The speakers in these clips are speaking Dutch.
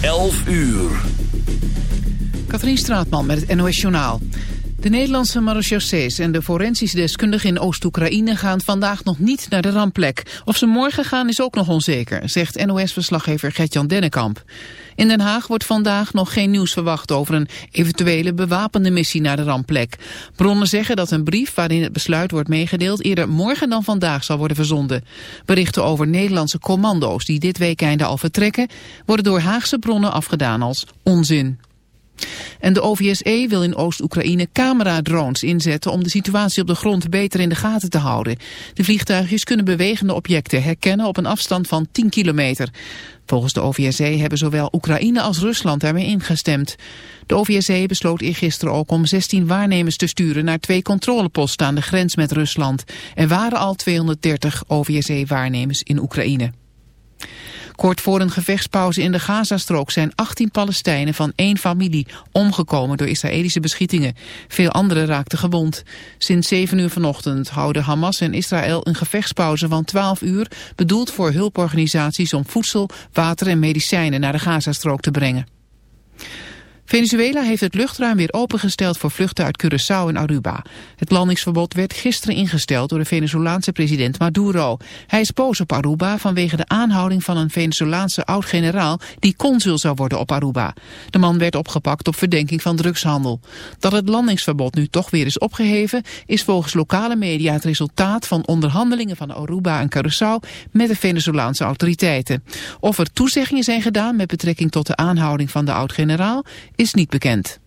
11 uur. Katrien Straatman met het NOS Journaal. De Nederlandse marechaussees en de forensische deskundigen in Oost-Oekraïne gaan vandaag nog niet naar de rampplek. Of ze morgen gaan is ook nog onzeker, zegt NOS-verslaggever Gertjan Dennekamp. In Den Haag wordt vandaag nog geen nieuws verwacht over een eventuele bewapende missie naar de rampplek. Bronnen zeggen dat een brief waarin het besluit wordt meegedeeld eerder morgen dan vandaag zal worden verzonden. Berichten over Nederlandse commando's die dit weekende al vertrekken worden door Haagse bronnen afgedaan als onzin. En de OVSE wil in Oost-Oekraïne cameradrones inzetten om de situatie op de grond beter in de gaten te houden. De vliegtuigjes kunnen bewegende objecten herkennen op een afstand van 10 kilometer. Volgens de OVSE hebben zowel Oekraïne als Rusland daarmee ingestemd. De OVSE besloot eergisteren ook om 16 waarnemers te sturen naar twee controleposten aan de grens met Rusland. Er waren al 230 OVSE-waarnemers in Oekraïne. Kort voor een gevechtspauze in de Gazastrook zijn 18 Palestijnen van één familie omgekomen door Israëlische beschietingen. Veel anderen raakten gewond. Sinds 7 uur vanochtend houden Hamas en Israël een gevechtspauze van 12 uur, bedoeld voor hulporganisaties om voedsel, water en medicijnen naar de Gazastrook te brengen. Venezuela heeft het luchtruim weer opengesteld voor vluchten uit Curaçao en Aruba. Het landingsverbod werd gisteren ingesteld door de Venezolaanse president Maduro. Hij is boos op Aruba vanwege de aanhouding van een Venezolaanse oud-generaal die consul zou worden op Aruba. De man werd opgepakt op verdenking van drugshandel. Dat het landingsverbod nu toch weer is opgeheven is volgens lokale media het resultaat van onderhandelingen van Aruba en Curaçao met de Venezolaanse autoriteiten. Of er toezeggingen zijn gedaan met betrekking tot de aanhouding van de oud-generaal is niet bekend.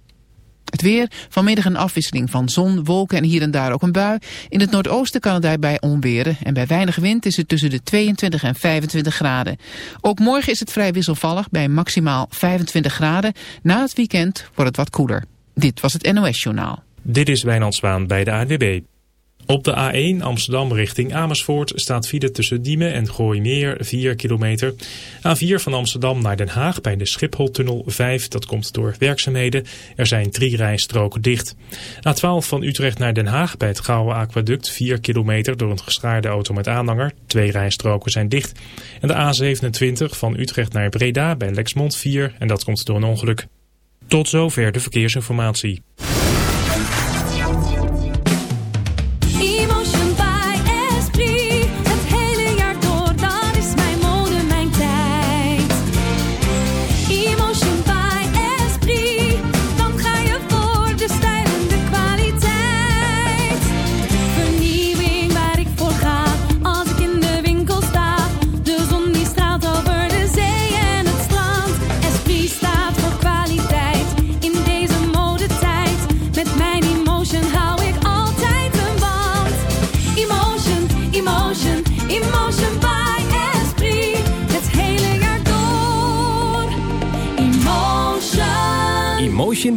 Het weer, vanmiddag een afwisseling van zon, wolken en hier en daar ook een bui. In het noordoosten kan het daarbij onweren en bij weinig wind is het tussen de 22 en 25 graden. Ook morgen is het vrij wisselvallig bij maximaal 25 graden. Na het weekend wordt het wat koeler. Dit was het NOS Journaal. Dit is Wijnand Zwaan bij de ANWB. Op de A1 Amsterdam richting Amersfoort staat file tussen Diemen en Gooimeer 4 kilometer. A4 van Amsterdam naar Den Haag bij de Schipholtunnel 5, dat komt door werkzaamheden. Er zijn drie rijstroken dicht. A12 van Utrecht naar Den Haag bij het Gouwe Aquaduct 4 kilometer door een geschaarde auto met aanhanger. Twee rijstroken zijn dicht. En de A27 van Utrecht naar Breda bij Lexmond 4 en dat komt door een ongeluk. Tot zover de verkeersinformatie.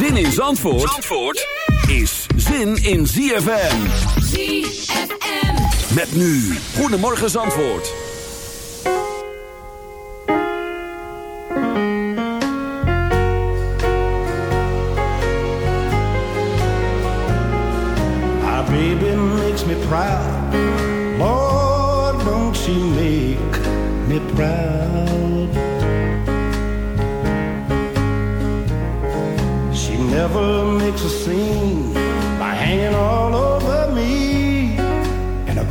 Zin in Zandvoort, Zandvoort is zin in ZFM. ZFM. Met nu, Goedemorgen Zandvoort. My baby makes me proud. Lord, don't she make me proud?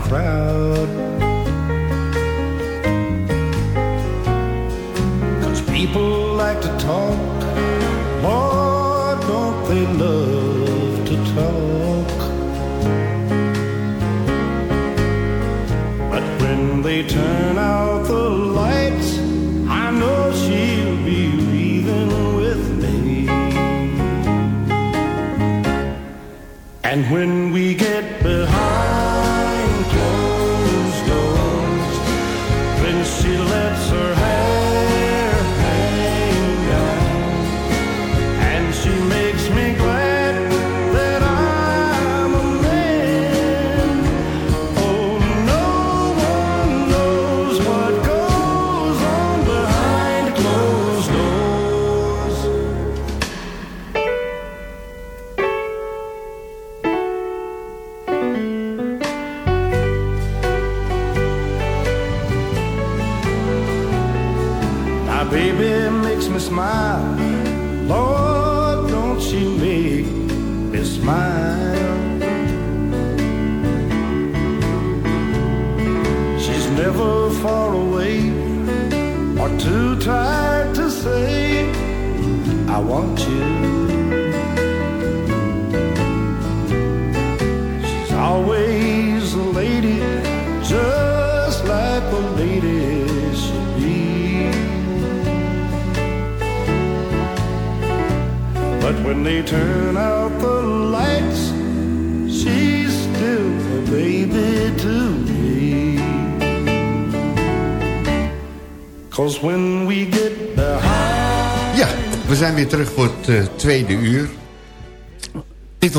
Crowd. People like to talk. Lord, don't they love to talk? But when they turn out the lights, I know she'll be breathing with me. And when we get behind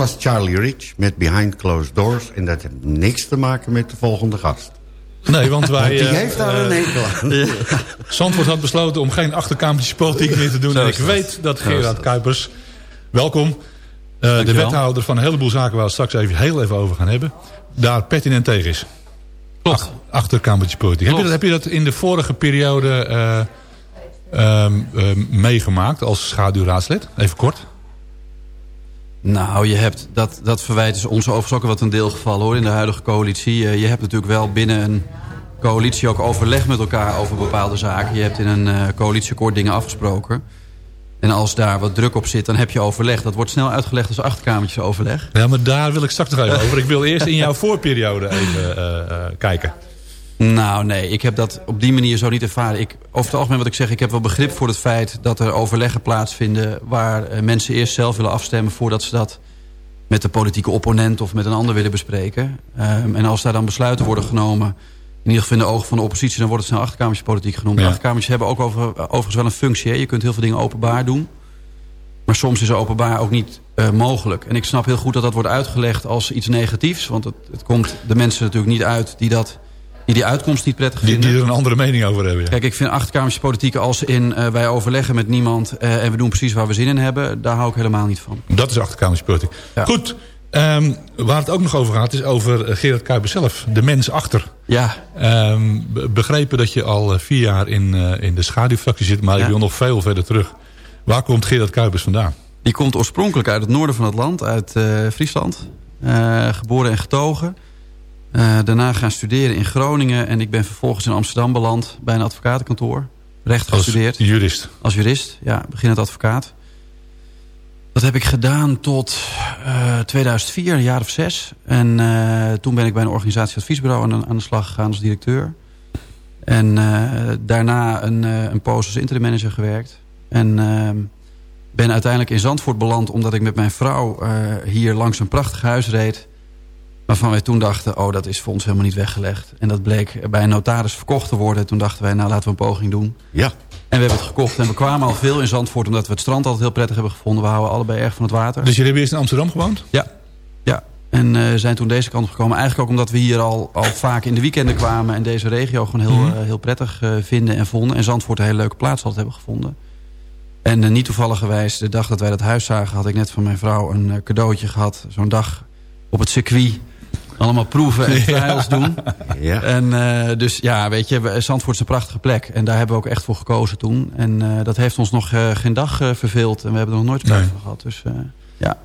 was Charlie Rich met Behind Closed Doors. En dat heeft niks te maken met de volgende gast. Nee, want wij... Want die eh, heeft daar een eh, hekel aan. Zandvoort had besloten om geen achterkamertjes politiek meer te doen. En ik weet dat Gerard Kuipers, welkom, eh, de wethouder van een heleboel zaken waar we het straks even heel even over gaan hebben, daar pertinent tegen is. Klopt. Achterkamertjes politiek. Heb je, dat, heb je dat in de vorige periode eh, ehm, ehm, meegemaakt als schaduwraadslid? Even kort. Nou, je hebt, dat, dat verwijt is ons overigens ook wat een deel gevallen hoor, in de huidige coalitie. Eh, je hebt natuurlijk wel binnen een coalitie ook overleg met elkaar over bepaalde zaken. Je hebt in een eh, coalitieakkoord dingen afgesproken. En als daar wat druk op zit, dan heb je overleg. Dat wordt snel uitgelegd als achterkamertjes overleg. Ja, maar daar wil ik straks nog even over. Ik wil eerst in jouw voorperiode even eh, eh, kijken. Nou, nee, ik heb dat op die manier zo niet ervaren. Ik, over het algemeen wat ik zeg, ik heb wel begrip voor het feit... dat er overleggen plaatsvinden waar eh, mensen eerst zelf willen afstemmen... voordat ze dat met de politieke opponent of met een ander willen bespreken. Ehm, en als daar dan besluiten worden genomen... in ieder geval in de ogen van de oppositie... dan wordt het snel achterkamerspolitiek genoemd. Ja. Achterkamertjes hebben ook over, overigens wel een functie. Hè? Je kunt heel veel dingen openbaar doen. Maar soms is openbaar ook niet eh, mogelijk. En ik snap heel goed dat dat wordt uitgelegd als iets negatiefs. Want het, het komt de mensen natuurlijk niet uit die, dat, die die uitkomst niet prettig Die, vinden. die er een andere mening over hebben. Ja. Kijk, ik vind achterkamerspolitiek als in eh, wij overleggen met niemand... eh, en we doen precies waar we zin in hebben... daar hou ik helemaal niet van. Dat is achterkamerspolitiek. Ja. Goed, ehm, waar het ook nog over gaat is over eh, Gerard Kuipers zelf. De mens achter. Ja, be- begrepen dat je al vier jaar in, in de schaduwfractie zit. Maar ik Ja. wil nog veel verder terug. Waar komt Gerard Kuipers vandaan? die komt oorspronkelijk uit het noorden van het land, uit Friesland. Geboren en getogen. Eh, daarna gaan studeren in Groningen. En ik ben vervolgens in Amsterdam beland bij een advocatenkantoor. Recht Als gestudeerd. jurist. Als jurist, ja, beginnend advocaat. Dat heb ik gedaan tot eh, 2004, een jaar of zes. En eh, toen ben ik bij een organisatieadviesbureau aan, aan de slag gegaan als directeur. En eh, daarna een, eh, een poos als interim manager gewerkt. En eh, ben uiteindelijk in Zandvoort beland... omdat ik met mijn vrouw eh, hier langs een prachtig huis reed... waarvan wij toen dachten, oh, dat is voor ons helemaal niet weggelegd. En dat bleek bij een notaris verkocht te worden. Toen dachten wij, nou, laten we een poging doen. Ja, En we hebben het gekocht. En we kwamen al veel in Zandvoort... omdat we het strand altijd heel prettig hebben gevonden. We houden allebei erg van het water. Dus jullie hebben eerst in Amsterdam gewoond? Ja, ja. En eh, zijn toen deze kant op gekomen. Eigenlijk ook omdat we hier al, al vaak in de weekenden kwamen... en deze regio gewoon heel, Mhm. eh, heel prettig eh, vinden en vonden. En Zandvoort een hele leuke plaats altijd hebben gevonden. En niet toevallig de dag dat wij dat huis zagen... had ik net van mijn vrouw een cadeautje gehad. Zo'n dag op het circuit. Allemaal proeven en trials doen. ja. En eh, dus ja, weet je, Zandvoort is een prachtige plek. En daar hebben we ook echt voor gekozen toen. En eh, dat heeft ons nog eh, geen dag verveeld. En we hebben er nog nooit spijt Nee. van gehad. Dus ja.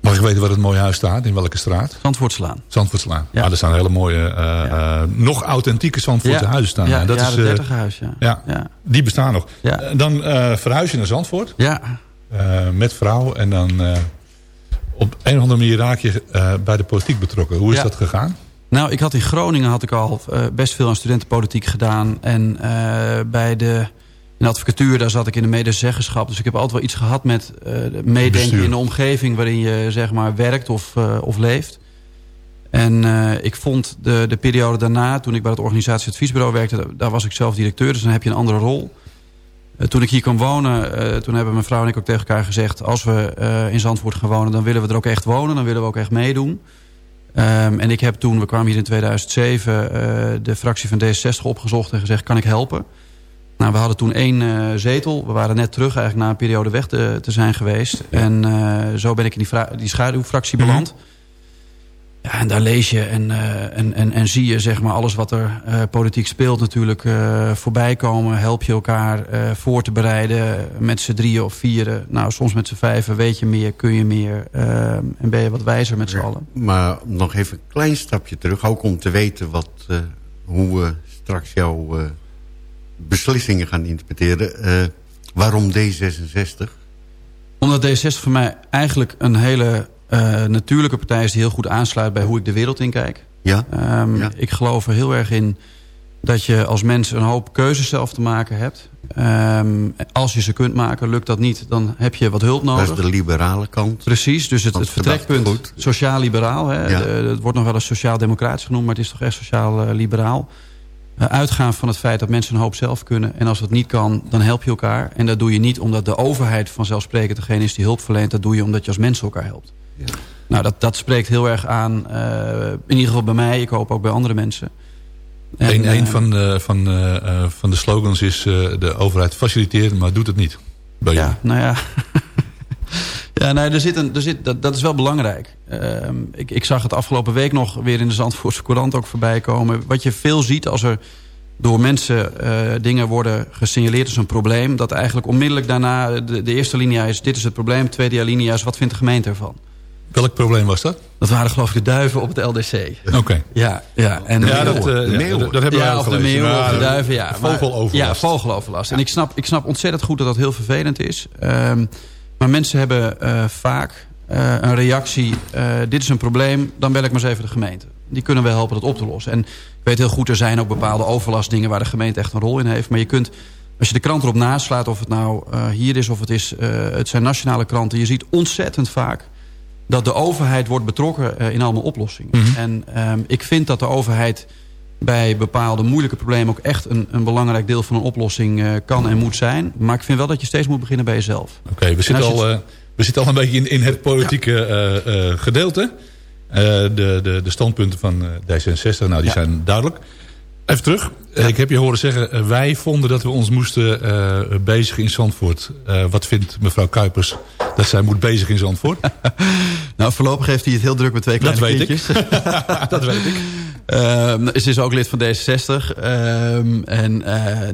Mag ik weten waar het mooie huis staat? In welke straat? Zandvoortslaan. Zandvoortslaan. Ja. Ja. er staan hele mooie, nog authentieke Zandvoortse Ja. huizen staan. Ja, dat is, eh, 30 huis, ja. ja, die bestaan nog. Ja. Dan verhuis je naar Zandvoort. Ja, met vrouw. En dan op een of andere manier raak je eh, bij de politiek betrokken. Hoe is Ja. dat gegaan? Nou, ik had in Groningen had ik al eh, best veel aan studentenpolitiek gedaan. En eh, bij de, in de advocatuur, daar zat ik in de medezeggenschap. Dus ik heb altijd wel iets gehad met meedenken Bestuur. in de omgeving... waarin je zeg maar werkt of, of leeft. En ik vond de, de periode daarna, toen ik bij het organisatieadviesbureau werkte... daar was ik zelf directeur, dus dan heb je een andere rol. Eh, toen ik hier kwam wonen, eh, toen hebben mijn vrouw en ik ook tegen elkaar gezegd... als we eh, in Zandvoort gaan wonen, dan willen we er ook echt wonen. Dan willen we ook echt meedoen. Ehm, en ik heb toen, we kwamen hier in 2007, eh, de fractie van D66 opgezocht en gezegd, kan ik helpen? Nou, we hadden toen één zetel. We waren net terug eigenlijk na een periode weg te, te zijn geweest. En zo ben ik in die, die schaduwfractie beland. Ja, en daar lees je en, eh, en, en, en zie je zeg maar, alles wat er eh, politiek speelt natuurlijk eh, voorbij komen. Help je elkaar voor te bereiden met z'n drieën of vieren. Nou, soms met z'n vijven weet je meer, kun je meer. en ben je wat wijzer met z'n allen. Maar nog even een klein stapje terug. Ook om te weten wat, hoe we straks jouw beslissingen gaan interpreteren. Waarom D66? Omdat D66 voor mij eigenlijk een hele eh, natuurlijke partij is... die heel goed aansluit bij hoe ik de wereld in kijk. Ja? Ehm, Ja. Ik geloof er heel erg in dat je als mens een hoop keuzes zelf te maken hebt. Ehm, als je ze kunt maken, lukt dat niet, dan heb je wat hulp nodig. Dat is de liberale kant. Precies, dus het, het vertrekpunt sociaal-liberaal. Ja. Het wordt nog wel eens sociaal-democratisch genoemd... maar het is toch echt sociaal-liberaal. Eh, uitgaan van het feit dat mensen een hoop zelf kunnen. En als dat niet kan, dan help je elkaar. En dat doe je niet omdat de overheid vanzelfsprekend degene is die hulp verleent. Dat doe je omdat je als mens elkaar helpt. Nou, dat, dat spreekt heel erg aan, eh, in ieder geval bij mij. Ik hoop ook bij andere mensen. En, Een, een eh, van, de, van, eh, van de slogans is... de overheid faciliteert, maar doet het niet. Bij jullie. Ja, nou ja. ja, nou, er zit een, er zit, dat, dat is wel belangrijk. Ehm, ik, ik zag het afgelopen week nog weer in de Zandvoortse Courant ook voorbij komen. Wat je veel ziet als er door mensen dingen worden gesignaleerd als een probleem... dat eigenlijk onmiddellijk daarna de, de eerste linia is... dit is het probleem, de tweede linia is wat vindt de gemeente ervan? Welk probleem was dat? Dat waren geloof ik de duiven op het LDC. Oké. Ja, ja, en Ja, dat, meeuwen. eh, ja, meeuwen. dat, hebben we ja, ook of de meeuwen Maar, of de eh, duiven, ja. Maar- Vogeloverlast. Ja, vogeloverlast. En ik snap, ik snap ontzettend goed dat dat heel vervelend is. Ehm, maar mensen hebben eh, vaak een reactie... dit is een probleem, dan bel ik maar eens even de gemeente. Die kunnen wel helpen dat op te lossen. En ik weet heel goed, er zijn ook bepaalde overlastdingen... waar de gemeente echt een rol in heeft. Maar je kunt, als je de krant erop naslaat... of het nou hier is of het, is, het zijn nationale kranten... je ziet ontzettend vaak dat de overheid wordt betrokken eh, in allemaal oplossingen. En ehm, ik vind dat de overheid bij bepaalde moeilijke problemen... ook echt een, een belangrijk deel van een oplossing eh, kan en moet zijn. Maar ik vind wel dat je steeds moet beginnen bij jezelf. Oké, we, zitten al, eh, we zitten al een beetje in, in het politieke gedeelte. De, de, de standpunten van eh, D66, nou, die Ja. zijn duidelijk. Even terug. Ik heb je horen zeggen, eh, wij vonden dat we ons moesten eh bezigen in Zandvoort. Eh, wat vindt mevrouw Kuipers dat zij moet bezig in Zandvoort? Nou, voorlopig heeft hij het heel druk met twee Dat kleine weet ik. dat weet ik. Ze is ook lid van D66. Ehm, en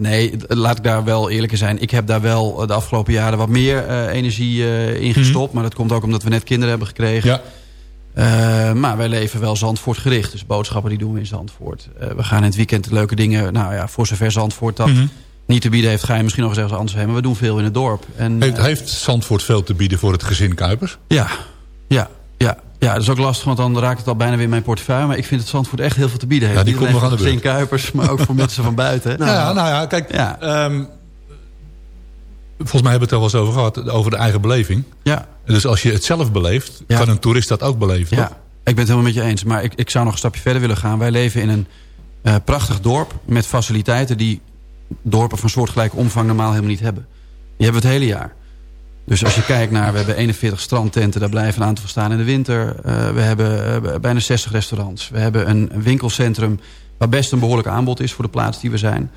nee, laat ik daar wel eerlijk in zijn. Ik heb daar wel de afgelopen jaren wat meer energie in gestopt. Maar dat komt ook omdat we net kinderen hebben gekregen. Ja. Eh, maar wij leven wel Zandvoort gericht. Dus boodschappen die doen we in Zandvoort. Eh, we gaan in het weekend leuke dingen... Nou ja, voor zover Zandvoort dat Mhm. niet te bieden heeft... ga je misschien nog eens ergens anders heen. Maar we doen veel in het dorp. En, Heeft, eh, heeft Zandvoort veel te bieden voor het gezin Kuipers? ja, ja, ja. Ja, dat is ook lastig, want dan raakt het al bijna weer in mijn portefeuille. Maar ik vind dat Zandvoort echt heel veel te bieden heeft. Ja, die Niet komt nog aan de Kuipers, maar ook voor mensen van buiten. ja, nou ja, kijk. Ja. ehm, volgens mij hebben we het er wel eens over gehad. Over de eigen beleving. Ja, Dus als je het zelf beleeft, Ja. kan een toerist dat ook beleven. ja, toch? ik ben het helemaal met je eens. Maar ik, ik zou nog een stapje verder willen gaan. Wij leven in een eh, prachtig dorp met faciliteiten... die dorpen van soortgelijke omvang normaal helemaal niet hebben. Die hebben we het hele jaar. Dus als je kijkt naar, we hebben 41 strandtenten, daar blijven een aantal staan in de winter. Eh, we hebben eh, bijna 60 restaurants. We hebben een winkelcentrum waar best een behoorlijk aanbod is voor de plaats die we zijn.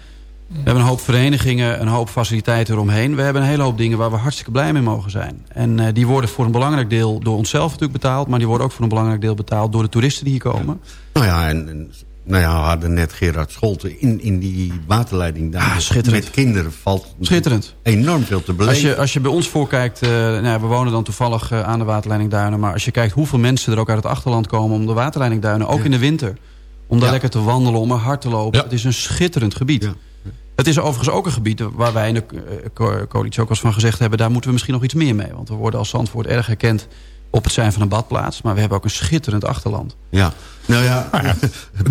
We hebben een hoop verenigingen, een hoop faciliteiten eromheen. We hebben een hele hoop dingen waar we hartstikke blij mee mogen zijn. En eh, die worden voor een belangrijk deel door onszelf natuurlijk betaald... maar die worden ook voor een belangrijk deel betaald door de toeristen die hier komen. Nou ja, en, en nou ja, we hadden net Gerard Scholten. In, in die waterleiding daar Ah, schitterend. met kinderen valt Schitterend. enorm veel te Als beleven. je, als je bij ons voorkijkt, eh nou ja, we wonen dan toevallig eh, aan de waterleiding Duinen. Maar als je kijkt hoeveel mensen er ook uit het achterland komen om de waterleiding Duinen. Ook in de winter. Om daar lekker te wandelen, om er hard te lopen. Het is een schitterend gebied. Het is overigens ook een gebied waar wij in de eh, co- coalitie ook eens van gezegd hebben... daar moeten we misschien nog iets meer mee. Want we worden als Zandvoort erg herkend op het zijn van een badplaats. Maar we hebben ook een schitterend achterland. Ja, nou ja,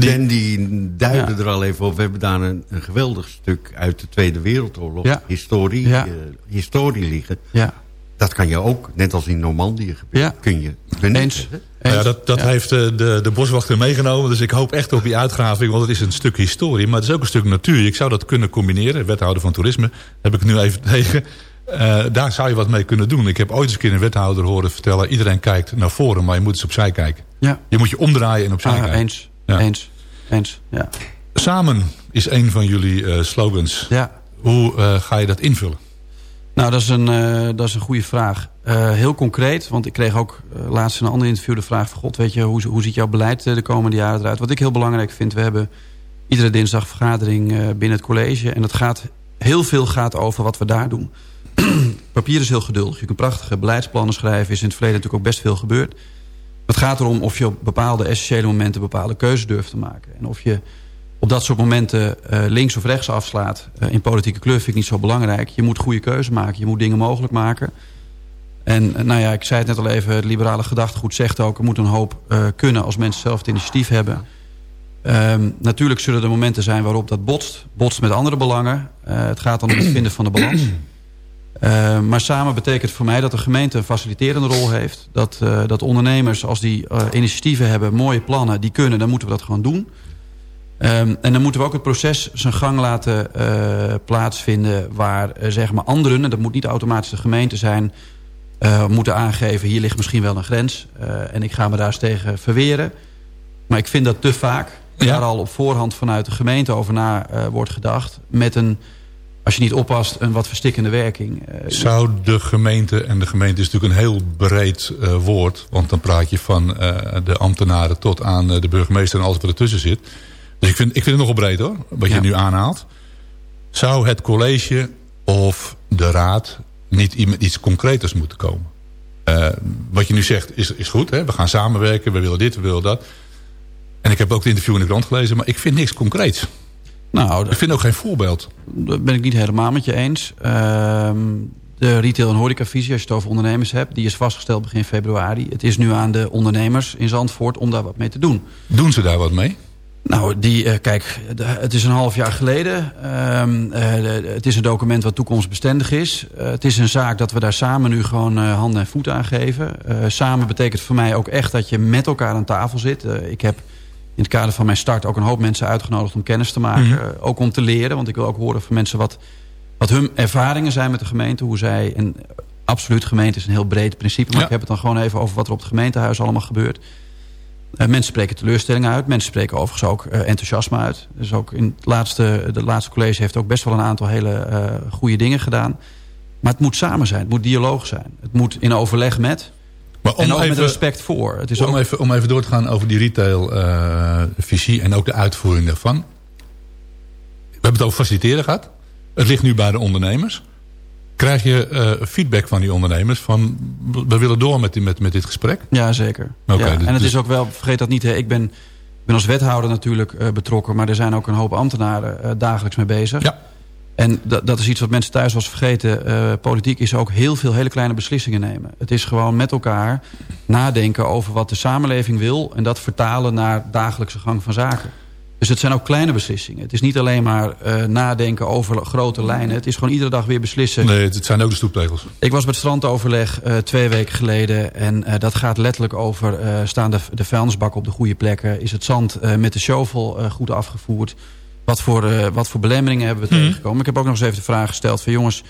Ben die duidde Ja. er al even op. We hebben daar een, een geweldig stuk uit de Tweede Wereldoorlog. Ja. Historie, Ja. eh, historie liggen. Ja, Dat kan je ook, net als in Normandië gebeurt, Ja. kun je benutten. eens. Nou ja, dat dat Ja. heeft eh, de, de boswachter meegenomen. Dus ik hoop echt op die uitgraving. Want het is een stuk historie. Maar het is ook een stuk natuur. Ik zou dat kunnen combineren. Wethouder van toerisme heb ik het nu even tegen. Eh, daar zou je wat mee kunnen doen. Ik heb ooit eens een keer een wethouder horen vertellen. Iedereen kijkt naar voren, maar je moet eens opzij kijken. Ja, Je moet je omdraaien en opzij ah, kijken. eens. Ja. Eens. Eens. Ja. Samen is een van jullie eh, slogans. ja. Hoe eh, ga je dat invullen? Nou, dat is een, eh, dat is een goede vraag. Eh, heel concreet, want ik kreeg ook eh, laatst in een ander interview de vraag... van God, weet je, hoe, hoe ziet jouw beleid de komende jaren eruit? Wat ik heel belangrijk vind, we hebben iedere dinsdag vergadering binnen het college... en het gaat, heel veel gaat over wat we daar doen. Papier is heel geduldig. Je kunt prachtige beleidsplannen schrijven. Is in het verleden natuurlijk ook best veel gebeurd. Het gaat erom of je op bepaalde essentiële momenten... bepaalde keuzes durft te maken. En of je op dat soort momenten eh, links of rechts afslaat... eh, in politieke kleur vind ik niet zo belangrijk. Je moet goede keuzes maken. Je moet dingen mogelijk maken. En eh, nou ja, ik zei het net al even... het liberale gedachtegoed zegt ook... er moet een hoop kunnen als mensen zelf het initiatief hebben. Ehm, natuurlijk zullen er momenten zijn waarop dat botst. Botst met andere belangen. Het gaat dan om het vinden van de balans. Eh, maar samen betekent voor mij dat de gemeente een faciliterende rol heeft. Dat, dat ondernemers, als die initiatieven hebben, mooie plannen, die kunnen, dan moeten we dat gewoon doen. Ehm, en dan moeten we ook het proces zijn gang laten eh, plaatsvinden... waar eh, zeg maar anderen, en dat moet niet automatisch de gemeente zijn... eh, moeten aangeven, hier ligt misschien wel een grens. en ik ga me daar eens tegen verweren. Maar ik vind dat te vaak Ja. daar al op voorhand vanuit de gemeente over na wordt gedacht. Met een, als je niet oppast, een wat verstikkende werking. Eh, Zou de gemeente, en de gemeente is natuurlijk een heel breed woord... want dan praat je van de ambtenaren tot aan de burgemeester en alles wat ertussen zit. Dus ik vind, ik vind het nogal breed hoor, wat je nu aanhaalt. Zou het college of de raad niet met iets concreters moeten komen? Eh, wat je nu zegt is, is goed, hè? we gaan samenwerken, we willen dit, we willen dat. En ik heb ook het interview in de krant gelezen, maar ik vind niks concreets. nou, Ik vind ook geen voorbeeld. Dat ben ik niet helemaal met je eens. Ehm, de retail- en horecavisie, als je het over ondernemers hebt... die is vastgesteld begin februari. Het is nu aan de ondernemers in Zandvoort om daar wat mee te doen. Doen ze daar wat mee? Nou, die, eh, kijk, de- het is een half jaar geleden. Ehm, eh, de- het is een document wat toekomstbestendig is. Eh, het is een zaak dat we daar samen nu gewoon handen en voeten aan geven. Samen betekent voor mij ook echt dat je met elkaar aan tafel zit. Ik heb in het kader van mijn start ook een hoop mensen uitgenodigd om kennis te maken. Mhm. Ook om te leren, want ik wil ook horen van mensen wat, wat hun ervaringen zijn met de gemeente. Hoe zij, en absoluut gemeente is een heel breed principe. Maar Ja. ik heb het dan gewoon even over wat er op het gemeentehuis allemaal gebeurt. Eh, mensen spreken teleurstellingen uit. Mensen spreken overigens ook eh, enthousiasme uit. Dus ook in het laatste, de laatste college heeft ook best wel een aantal hele eh goede dingen gedaan. Maar het moet samen zijn. Het moet dialoog zijn. Het moet in overleg met. Maar en ook met respect voor. Het is om, ook, even, om even door te gaan over die retail-visie en ook de uitvoering daarvan. We hebben het over faciliteren gehad. Het ligt nu bij de ondernemers. Krijg je eh, feedback van die ondernemers van we willen door met, die, met, met dit gesprek? ja, zeker. Ja. dus- En het dus- is ook wel, vergeet dat niet, hè, ik ben, ik ben als wethouder natuurlijk eh, betrokken. Maar er zijn ook een hoop ambtenaren eh, dagelijks mee bezig. Ja. En dat, is iets wat mensen thuis was vergeten. Politiek is ook heel veel hele kleine beslissingen nemen. Het is gewoon met elkaar nadenken over wat de samenleving wil... en dat vertalen naar dagelijkse gang van zaken. Dus het zijn ook kleine beslissingen. Het is niet alleen maar eh, nadenken over grote lijnen. Het is gewoon iedere dag weer beslissen. Nee, het, zijn ook de stoeptegels. Ik was bij het strandoverleg eh, twee weken geleden. En eh, dat gaat letterlijk over... eh, staan de, de vuilnisbakken op de goede plekken? Is het zand eh, met de shovel eh, goed afgevoerd? Wat voor, eh, wat voor belemmeringen hebben we Mhm. tegengekomen? Ik heb ook nog eens even de vraag gesteld van... jongens,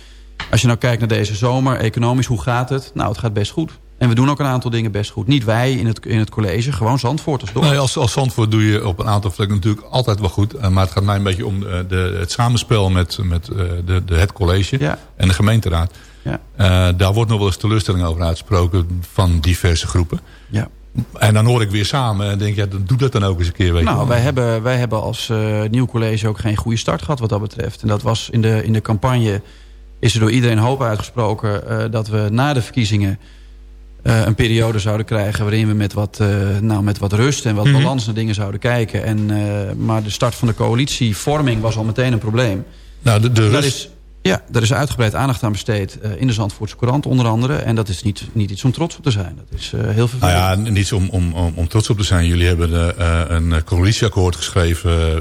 als je nou kijkt naar deze zomer, economisch, hoe gaat het? Nou, het gaat best goed. En we doen ook een aantal dingen best goed. Niet wij in het, in het college, gewoon Zandvoorters door. Nee, als, als Zandvoort doe je op een aantal vlekken natuurlijk altijd wel goed. Eh, Maar het gaat mij een beetje om eh, de, het samenspel met, met eh, de, de, het college Ja. en de gemeenteraad. Ja. Daar wordt nog wel eens teleurstelling over uitgesproken van diverse groepen. Ja. En dan hoor ik weer samen en denk, ja, doe dat dan ook eens een keer. Weet Nou, wij hebben, wij hebben als nieuw college ook geen goede start gehad wat dat betreft. En dat was in de, in de campagne is er door iedereen hoop uitgesproken... dat we na de verkiezingen een periode zouden krijgen... waarin we met wat, eh, nou, met wat rust en wat Mhm. balans naar dingen zouden kijken. En, eh, maar de start van de coalitievorming was al meteen een probleem. Nou, de, de Daar rust, is, ja, daar is uitgebreid aandacht aan besteed eh, in de Zandvoortse Courant onder andere. En dat is niet, niet iets om trots op te zijn. Dat is eh, heel vervelend. Nou ja, niet om, om, om, om trots op te zijn. Jullie hebben eh, een eh, coalitieakkoord geschreven. eh,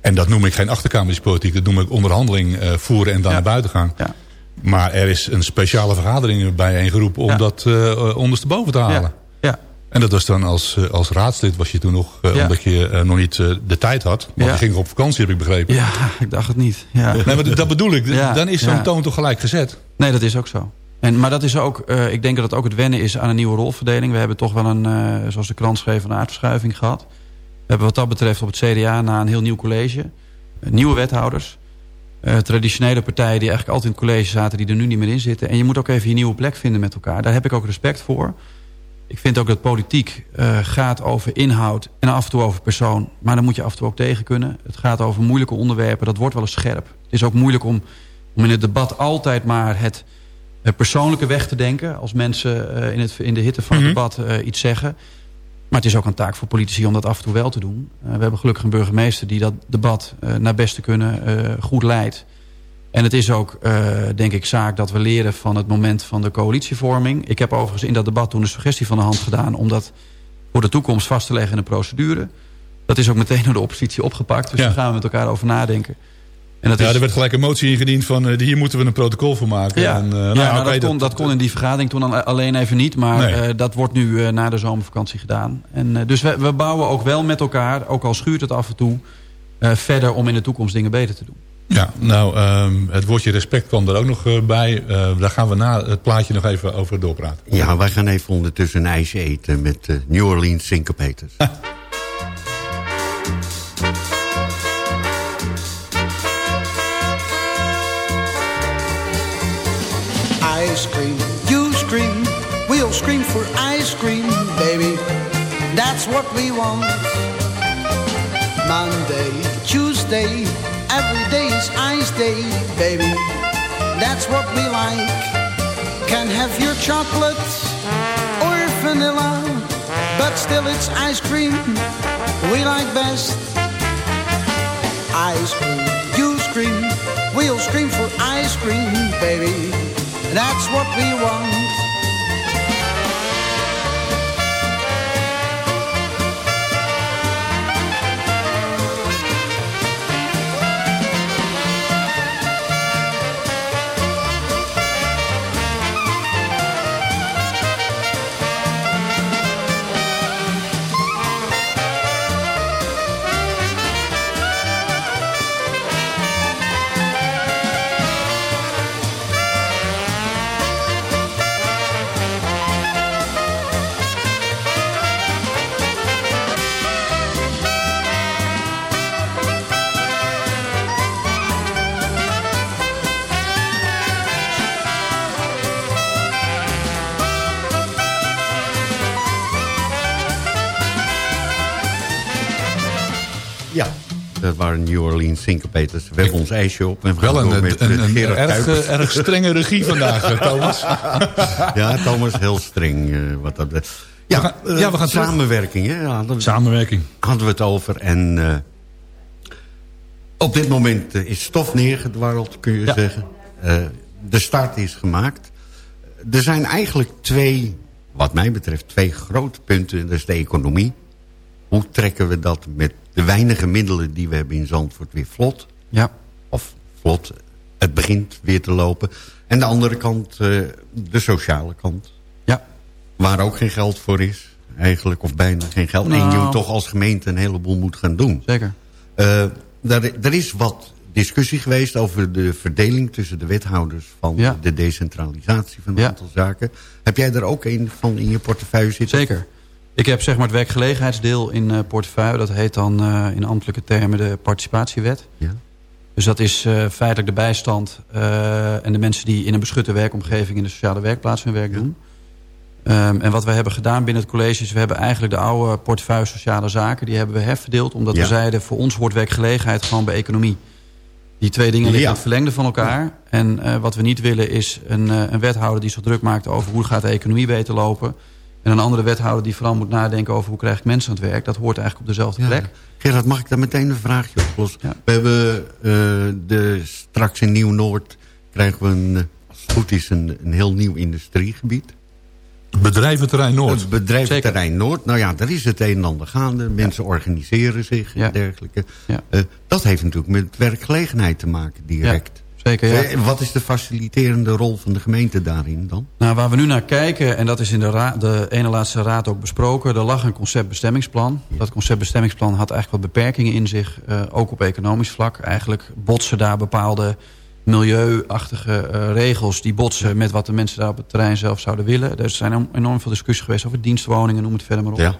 en dat noem ik geen achterkamerspolitiek. Dat noem ik onderhandeling eh, voeren en dan Ja. naar buiten gaan. Ja. Maar er is een speciale vergadering bijeengeroepen om Ja. dat eh ondersteboven te halen. ja, ja. En dat was dan als, eh, als raadslid was je toen nog, eh, Ja. omdat je nog niet de tijd had. Want Ja. je ging op vakantie, heb ik begrepen. ja, ik dacht het niet. Ja. Nee, maar dat bedoel ik. Dan is zo'n toon toch gelijk gezet. Nee, dat is ook zo. En, maar dat is ook, ik denk dat het ook het wennen is aan een nieuwe rolverdeling. We hebben toch wel een, zoals de krant schreef, een aardverschuiving gehad. We hebben wat dat betreft op het CDA na een heel nieuw college. nieuwe wethouders. Eh, traditionele partijen die eigenlijk altijd in het college zaten... die er nu niet meer in zitten. En je moet ook even je nieuwe plek vinden met elkaar. Daar heb ik ook respect voor. Ik vind ook dat politiek eh, gaat over inhoud en af en toe over persoon. Maar dan moet je af en toe ook tegen kunnen. Het gaat over moeilijke onderwerpen. Dat wordt wel eens scherp. Het is ook moeilijk om, om in het debat altijd maar het eh, persoonlijke weg te denken. Als mensen eh, in, het, in de hitte van het debat eh, iets zeggen. Maar het is ook een taak voor politici om dat af en toe wel te doen. Eh, we hebben gelukkig een burgemeester die dat debat eh, naar beste kunnen eh, goed leidt. En het is ook, denk ik, zaak dat we leren van het moment van de coalitievorming. Ik heb overigens in dat debat toen een suggestie van de hand gedaan... om dat voor de toekomst vast te leggen in een procedure. Dat is ook meteen door de oppositie opgepakt. Dus Ja. daar gaan we met elkaar over nadenken. En dat Ja, is, er werd gelijk een motie ingediend van eh, hier moeten we een protocol voor maken. ja, En, eh, ja nou, nou, dat, kon, dat kon in die vergadering toen al- alleen even niet. Maar Nee. eh, dat wordt nu eh, na de zomervakantie gedaan. En, eh, dus we, we bouwen ook wel met elkaar, ook al schuurt het af en toe... eh, verder om in de toekomst dingen beter te doen. Ja, nou, ehm, het woordje respect kwam er ook nog bij. Eh, daar gaan we na het plaatje nog even over doorpraten. Ja, wij gaan even ondertussen een ijsje eten met New Orleans Syncopators. Ice cream, you scream, we'll scream for ice cream, baby. That's what we want. Monday, Tuesday, every day is ice day, baby. That's what we like. Can have your chocolate or vanilla, but still it's ice cream we like best. Ice cream, you scream, we'll scream for ice cream, baby. That's what we want. New Orleans Syncopators. We hebben ons ijsje op. En we Wel een, door met, een, met een, Gerard erg, eh, erg strenge regie vandaag, eh, Thomas. Ja, Thomas, heel streng eh, wat dat betreft. Ja, We gaan- ja, we gaan samenwerking, hè? Hadden we, Samenwerking. hadden we het over. En op dit moment is stof neergedwarreld, kun je Ja. zeggen. De start is gemaakt. Er zijn eigenlijk twee, wat mij betreft, twee grote punten. Dat is de economie. Hoe trekken we dat met de weinige middelen die we hebben in Zandvoort weer vlot? Ja, Of vlot, het begint weer te lopen. En de andere kant, eh, de sociale kant. ja. Waar ook geen geld voor is, eigenlijk, of bijna geen geld. En je Nou. toch als gemeente een heleboel moet gaan doen. zeker. Eh, er, er is wat discussie geweest over de verdeling tussen de wethouders... van Ja. de decentralisatie van een Ja. aantal zaken. Heb jij daar ook een van in je portefeuille zitten? Zeker. Ik heb zeg maar het werkgelegenheidsdeel in eh, portefeuille. Dat heet dan eh, in ambtelijke termen de participatiewet. Ja. Dus dat is eh, feitelijk de bijstand en de mensen die in een beschutte werkomgeving in de sociale werkplaats hun werk doen. Ehm, en wat we hebben gedaan binnen het college is... we hebben eigenlijk de oude portefeuille sociale zaken... die hebben we herverdeeld. Omdat Ja. we zeiden, voor ons hoort werkgelegenheid gewoon bij economie. Die twee dingen liggen Ja. in het verlengde van elkaar. En wat we niet willen is een, een wethouder die zich druk maakt... over hoe gaat de economie beter lopen. En een andere wethouder die vooral moet nadenken... over hoe krijg ik mensen aan het werk. Dat hoort eigenlijk op dezelfde Ja. plek. Gerard, mag ik daar meteen een vraagje op lossen? Ja. We hebben eh, de, straks in Nieuw-Noord krijgen we een, eh, als het goed is een, een heel nieuw industriegebied. Bedrijventerrein Noord. Het bedrijventerrein Noord. Nou ja, daar is het een en ander gaande. Mensen organiseren zich Ja. en dergelijke. Ja. Eh, dat heeft natuurlijk met werkgelegenheid te maken direct. Zeker, ja. Eh, wat is de faciliterende rol van de gemeente daarin dan? Nou, waar we nu naar kijken, en dat is in de, de ene laatste raad ook besproken... er lag een conceptbestemmingsplan. Dat conceptbestemmingsplan had eigenlijk wat beperkingen in zich, eh, ook op economisch vlak. Eigenlijk botsen daar bepaalde milieuachtige eh, regels... die botsen met wat de mensen daar op het terrein zelf zouden willen. Er zijn enorm veel discussies geweest over dienstwoningen, noem het verder maar op. Ja.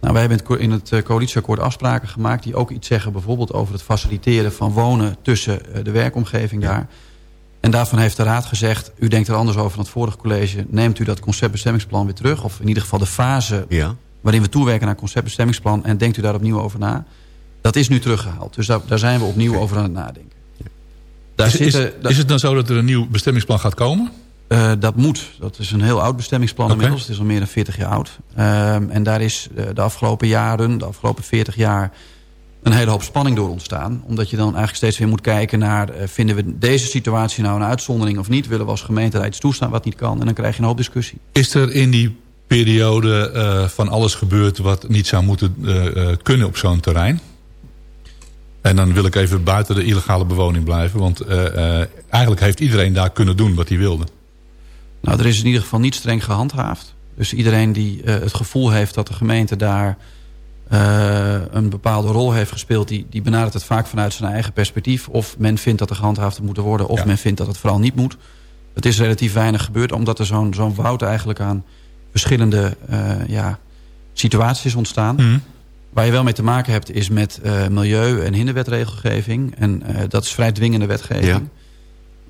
Nou, wij hebben in het eh, coalitieakkoord afspraken gemaakt... die ook iets zeggen bijvoorbeeld over het faciliteren van wonen... tussen eh, de werkomgeving daar. En daarvan heeft de raad gezegd... u denkt er anders over dan het vorige college... neemt u dat conceptbestemmingsplan weer terug... of in ieder geval de fase Ja. waarin we toewerken naar het conceptbestemmingsplan... en denkt u daar opnieuw over na. Dat is nu teruggehaald. Dus daar, daar zijn we opnieuw over aan het nadenken. Daar Is, zitten, is het dan zo dat er een nieuw bestemmingsplan gaat komen? Eh, dat moet. Dat is een heel oud bestemmingsplan inmiddels. Het is al meer dan 40 jaar oud. Ehm, en daar is eh, de afgelopen jaren, de afgelopen 40 jaar... een hele hoop spanning door ontstaan. Omdat je dan eigenlijk steeds weer moet kijken naar... eh, vinden we deze situatie nou een uitzondering of niet? Willen we als gemeente daar iets toestaan wat niet kan? En dan krijg je een hoop discussie. Is er in die periode van alles gebeurd wat niet zou moeten kunnen op zo'n terrein? En dan wil ik even buiten de illegale bewoning blijven. Want eigenlijk heeft iedereen daar kunnen doen wat hij wilde. Nou, er is in ieder geval niet streng gehandhaafd. Dus iedereen die eh, het gevoel heeft dat de gemeente daar eh, een bepaalde rol heeft gespeeld... Die, die benadert het vaak vanuit zijn eigen perspectief. Of men vindt dat er gehandhaafd moet worden... of Ja. men vindt dat het vooral niet moet. Het is relatief weinig gebeurd... omdat er zo'n zo'n woud eigenlijk aan verschillende eh, ja, situaties ontstaan. Mhm. Waar je wel mee te maken hebt is met milieu- en hinderwetregelgeving. En dat is vrij dwingende wetgeving. Ja.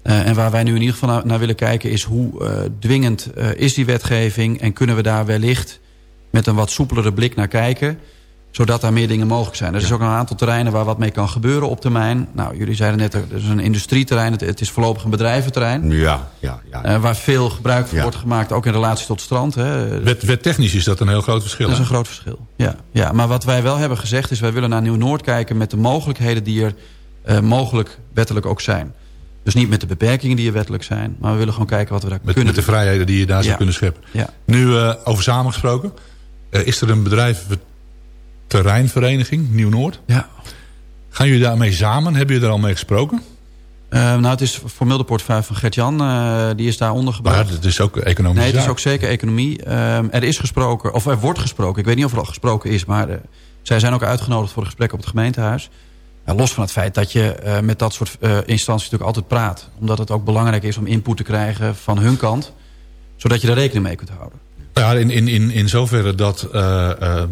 Eh, en waar wij nu in ieder geval naar, naar willen kijken is hoe eh, dwingend eh, is die wetgeving... en kunnen we daar wellicht met een wat soepelere blik naar kijken... zodat daar meer dingen mogelijk zijn. Er is ook een aantal terreinen waar wat mee kan gebeuren op termijn. Nou, jullie zeiden net, er is een industrieterrein, het, het is voorlopig een bedrijventerrein... Ja, ja, ja. waar veel gebruik van Ja. wordt gemaakt, ook in relatie tot strand. Hè. Wet, wettechnisch is dat een heel groot verschil. Dat is een groot verschil. Ja, ja, maar wat wij wel hebben gezegd is... wij willen naar Nieuw-Noord kijken met de mogelijkheden die er mogelijk wettelijk ook zijn. Dus niet met de beperkingen die er wettelijk zijn... maar we willen gewoon kijken wat we daar Met, kunnen met de vrijheden die je daar zou kunnen scheppen. Ja. Nu eh, over samengesproken. Eh, is er een bedrijf terreinvereniging Nieuw-Noord? Ja. Gaan jullie daarmee samen? Hebben jullie daar al mee gesproken? Eh, nou, het is formeel de portefeuille van Gert-Jan. eh, die is daar Maar ondergebracht. het is ook economisch. Nee, het is ook zeker economie. Ehm, er is gesproken, of er wordt gesproken. Ik weet niet of er al gesproken is, maar zij zijn ook uitgenodigd voor een gesprek op het gemeentehuis. Ja, los van het feit dat je eh, met dat soort eh, instanties natuurlijk altijd praat. Omdat het ook belangrijk is om input te krijgen van hun kant. Zodat je daar rekening mee kunt houden. Ja, in, in, in, in zoverre dat eh,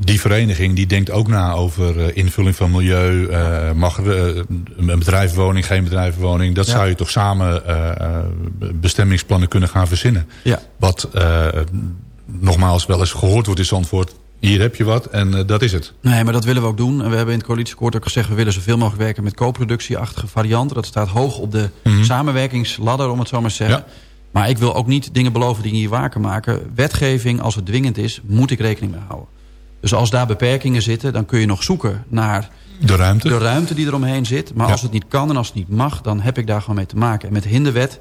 die vereniging die denkt ook na over invulling van milieu. mag er een bedrijfswoning, geen bedrijfswoning. Dat Ja. zou je toch samen bestemmingsplannen kunnen gaan verzinnen. Ja. Wat nogmaals wel eens gehoord wordt in Zandvoort. Hier heb je wat en eh, dat is het. Nee, maar dat willen we ook doen. En we hebben in het coalitieakkoord ook gezegd... we willen zoveel mogelijk werken met co-productieachtige varianten. Dat staat hoog op de Mhm. samenwerkingsladder, om het zo maar te zeggen. Ja. Maar ik wil ook niet dingen beloven die niet waar kan maken. Wetgeving, als het dwingend is, moet ik rekening mee houden. Dus als daar beperkingen zitten, dan kun je nog zoeken naar De ruimte. de ruimte die eromheen zit. Maar Ja. als het niet kan en als het niet mag, dan heb ik daar gewoon mee te maken. En met hinderwet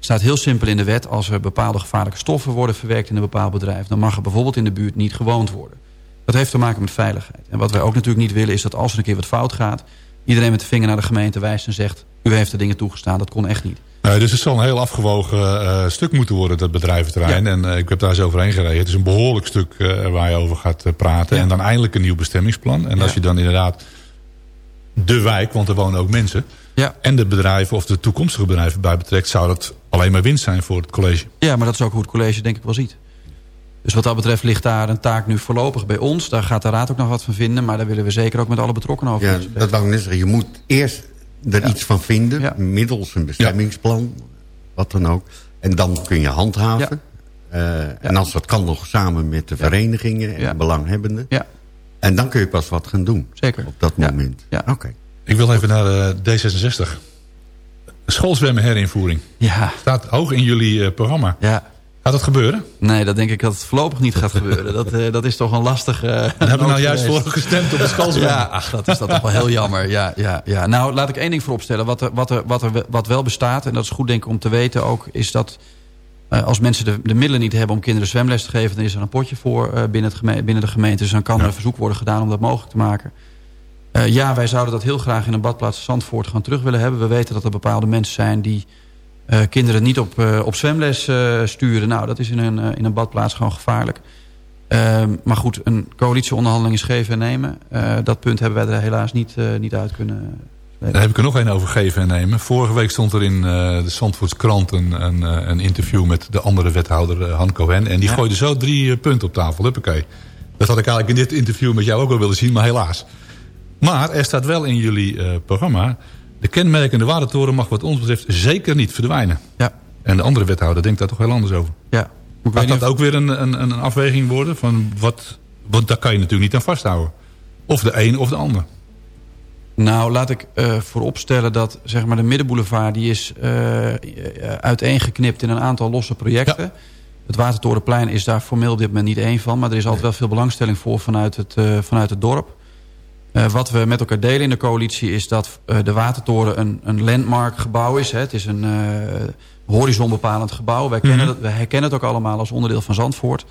staat heel simpel in de wet... als er bepaalde gevaarlijke stoffen worden verwerkt in een bepaald bedrijf... dan mag er bijvoorbeeld in de buurt niet gewoond worden. Dat heeft te maken met veiligheid. En wat wij ook natuurlijk niet willen is dat als er een keer wat fout gaat... iedereen met de vinger naar de gemeente wijst en zegt... u heeft de dingen toegestaan, dat kon echt niet. Nee, dus het zal een heel afgewogen eh, stuk moeten worden, dat bedrijventerrein. En eh, ik heb daar eens overheen gereden. Het is een behoorlijk stuk eh, waar je over gaat praten. Ja. En dan eindelijk een nieuw bestemmingsplan. En als Ja. je dan inderdaad de wijk, want er wonen ook mensen... Ja. en de bedrijven of de toekomstige bedrijven bij betrekt... zou dat alleen maar winst zijn voor het college. Ja, maar dat is ook hoe het college denk ik wel ziet. Dus wat dat betreft ligt daar een taak nu voorlopig bij ons. Daar gaat de raad ook nog wat van vinden. Maar daar willen we zeker ook met alle betrokkenen over Ja, dat wou ik net zeggen. Je moet eerst er Ja. iets van vinden, Ja. middels een bestemmingsplan, wat dan ook. En dan kun je handhaven. Eh, En als dat kan nog samen met de verenigingen en belanghebbenden. Ja. En dan kun je pas wat gaan doen. Zeker. Op dat moment. Ja. Oké. Ik wil even naar eh, D66. Schoolzwemmen herinvoering. Ja. Staat hoog in jullie eh, programma. Ja. Gaat dat gebeuren? Nee, dat denk ik dat het voorlopig niet gaat gebeuren. Dat, eh, dat is toch een lastige... Uh, Daar hebben we nou juist voor gestemd op de schoolzwemmen. Ja, ach, dat is dat toch wel heel jammer. Ja, ja, ja. Nou, laat ik één ding vooropstellen. Wat er, wat, er, wat, er, wat wel bestaat, en dat is goed denk ik om te weten ook... is dat uh, als mensen de, de middelen niet hebben om kinderen zwemles te geven... dan is er een potje voor binnen, het binnen de gemeente. Dus dan kan er een verzoek worden gedaan om dat mogelijk te maken. Uh, ja, wij zouden dat heel graag in een badplaats Zandvoort gaan terug willen hebben. We weten dat er bepaalde mensen zijn die uh, kinderen niet op, uh, op zwemles sturen. Nou, dat is in een, in een badplaats gewoon gevaarlijk. Ehm, maar goed, een coalitieonderhandeling is geven en nemen. dat punt hebben wij er helaas niet, niet uit kunnen... Daar heb ik er nog een over geven en nemen. Vorige week stond er in de Zandvoorts krant een, een, een, interview met de andere wethouder Han Cohen. En die ja. gooide zo drie punten op tafel. Huppakee. Dat had ik eigenlijk in dit interview met jou ook wel willen zien, maar helaas. Maar er staat wel in jullie uh, programma... de kenmerkende watertoren mag wat ons betreft zeker niet verdwijnen. Ja. En de andere wethouder denkt daar toch heel anders over. Ja. Gaat dat ook weer een, een, een afweging worden? Van wat, want daar kan je natuurlijk niet aan vasthouden. Of de een of de ander. Nou, laat ik uh, vooropstellen dat zeg maar, de Middenboulevard... die is uh, uiteengeknipt in een aantal losse projecten... Ja. Het Watertorenplein is daar formeel op dit moment niet één van. Maar er is altijd wel veel belangstelling voor vanuit het, uh, vanuit het dorp. Uh, wat we met elkaar delen in de coalitie is dat uh, de Watertoren een, een landmark gebouw is. Hè. Het is een uh, horizonbepalend gebouw. Wij, kennen Mhm. het, wij herkennen het ook allemaal als onderdeel van Zandvoort.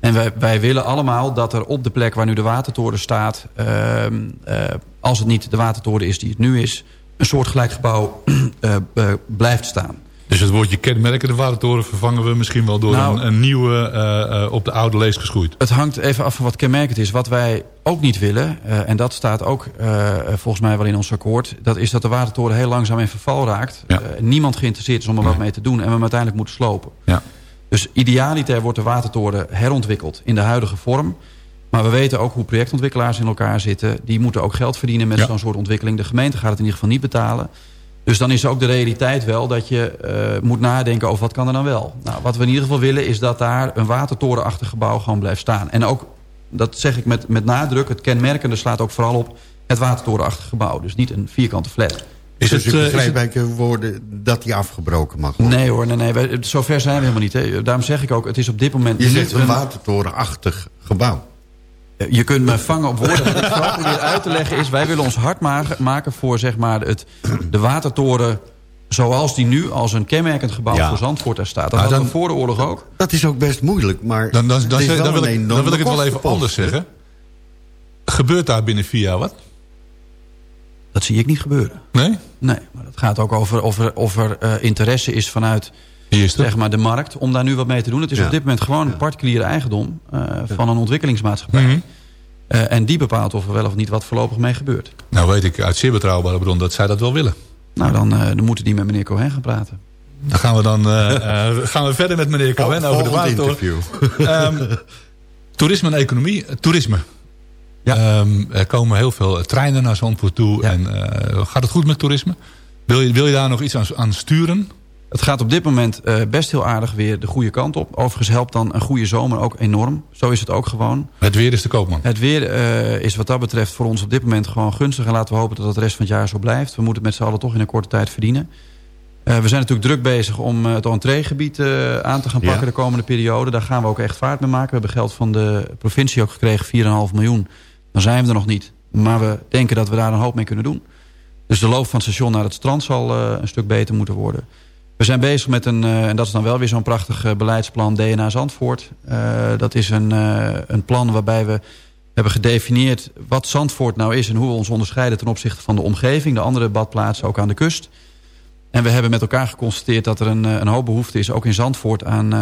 En wij, wij willen allemaal dat er op de plek waar nu de Watertoren staat... ehm, als het niet de Watertoren is die het nu is... een soortgelijk gebouw blijft staan. Dus het woordje kenmerken, de watertoren, vervangen we misschien wel door Nou, een, een nieuwe uh, uh, op de oude lees geschoeid. Het hangt even af van wat kenmerkend is. Wat wij ook niet willen, uh, en dat staat ook volgens mij wel in ons akkoord... dat is dat de watertoren heel langzaam in verval raakt. Ja. niemand geïnteresseerd is om er wat mee te doen... en we hem uiteindelijk moeten slopen. Ja. Dus idealiter wordt de watertoren herontwikkeld in de huidige vorm... Maar we weten ook hoe projectontwikkelaars in elkaar zitten. Die moeten ook geld verdienen met Ja. zo'n soort ontwikkeling. De gemeente gaat het in ieder geval niet betalen. Dus dan is ook de realiteit wel dat je uh, moet nadenken over wat kan er dan wel. Nou, wat we in ieder geval willen is dat daar een watertorenachtig gebouw gewoon blijft staan. En ook, dat zeg ik met, met nadruk, het kenmerkende slaat ook vooral op het watertorenachtig gebouw. Dus niet een vierkante flat. Is het, dus eh, ik begrijp bij woorden dat die afgebroken mag worden. Nee hoor, nee, nee, wij, zover zijn we helemaal niet. Hè. Daarom zeg ik ook, het is op dit moment Je niet zegt een watertorenachtig gebouw. Je kunt me vangen op woorden. Wat ik vooral probeer uit te leggen is... wij willen ons hard ma- maken voor zeg maar, het, de watertoren... zoals die nu als een kenmerkend gebouw Ja. voor Zandvoort er staat. Dat Nou, hadden dan- we voor de oorlog ook. Dat is ook best moeilijk, maar Dan, dan, dan, dan, wil een ik, wil ik het wel even anders zeggen. Gebeurt daar binnen vier jaar wat? Dat zie ik niet gebeuren. Nee? Nee, maar het gaat ook over of er, of er eh, interesse is vanuit. Zeg maar, de markt... om daar nu wat mee te doen. Het is Ja. op dit moment gewoon particuliere eigendom... eh, van een ontwikkelingsmaatschappij. Mhm. Eh, en die bepaalt of er wel of niet wat voorlopig mee gebeurt. Nou weet ik uit zeer betrouwbare bron dat zij dat wel willen. Nou, dan, eh, dan moeten die met meneer Cohen gaan praten. Dan gaan we dan gaan we verder met meneer Cohen over de watertoren. interview. Ehm, toerisme en economie. Toerisme. Ja. Ehm, er komen heel veel treinen naar Zandvoort toe. Ja. En, gaat het goed met toerisme? Wil je, wil je daar nog iets aan, aan sturen? Het gaat op dit moment eh, best heel aardig weer de goede kant op. Overigens helpt dan een goede zomer ook enorm. Zo is het ook gewoon. Het weer is de koopman. Het weer eh, is wat dat betreft voor ons op dit moment gewoon gunstig. En laten we hopen dat het de rest van het jaar zo blijft. We moeten het met z'n allen toch in een korte tijd verdienen. Eh, we zijn natuurlijk druk bezig om het entreegebied aan te gaan pakken Ja. de komende periode. Daar gaan we ook echt vaart mee maken. We hebben geld van de provincie ook gekregen, 4,5 miljoen. Dan zijn we er nog niet. Maar we denken dat we daar een hoop mee kunnen doen. Dus de loop van het station naar het strand zal een stuk beter moeten worden. We zijn bezig met een, eh, en dat is dan wel weer zo'n prachtig eh, beleidsplan DNA Zandvoort. Eh, dat is een, een plan waarbij we hebben gedefinieerd wat Zandvoort nou is... en hoe we ons onderscheiden ten opzichte van de omgeving. De andere badplaatsen, ook aan de kust. En we hebben met elkaar geconstateerd dat er een, een hoop behoefte is... ook in Zandvoort aan,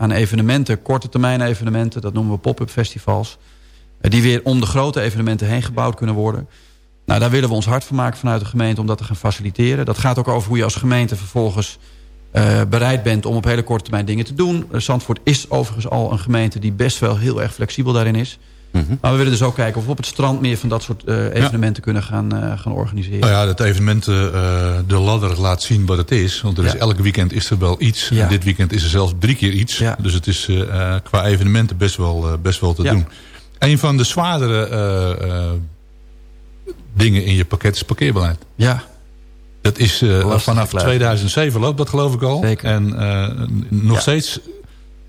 aan evenementen, korte termijn evenementen. Dat noemen we pop-up festivals. die weer om de grote evenementen heen gebouwd kunnen worden. Nou, daar willen we ons hard van maken vanuit de gemeente... om dat te gaan faciliteren. Dat gaat ook over hoe je als gemeente vervolgens eh, bereid bent om op hele korte termijn dingen te doen. Eh, Zandvoort is overigens al een gemeente die best wel heel erg flexibel daarin is. Maar we willen dus ook kijken of we op het strand meer van dat soort eh, evenementen kunnen gaan, gaan organiseren. Nou ja, dat evenement eh, De Ladder laat zien wat het is. Want er is, Ja. elk weekend is er wel iets. Ja. En dit weekend is er zelfs drie keer iets. Dus het is qua evenementen best wel, best wel te doen. Een van de zwaardere dingen in je pakket is parkeerbeleid. Ja. Dat is eh, vanaf kluis. 2007 loopt dat geloof ik al. Zeker. En eh, nog Ja. steeds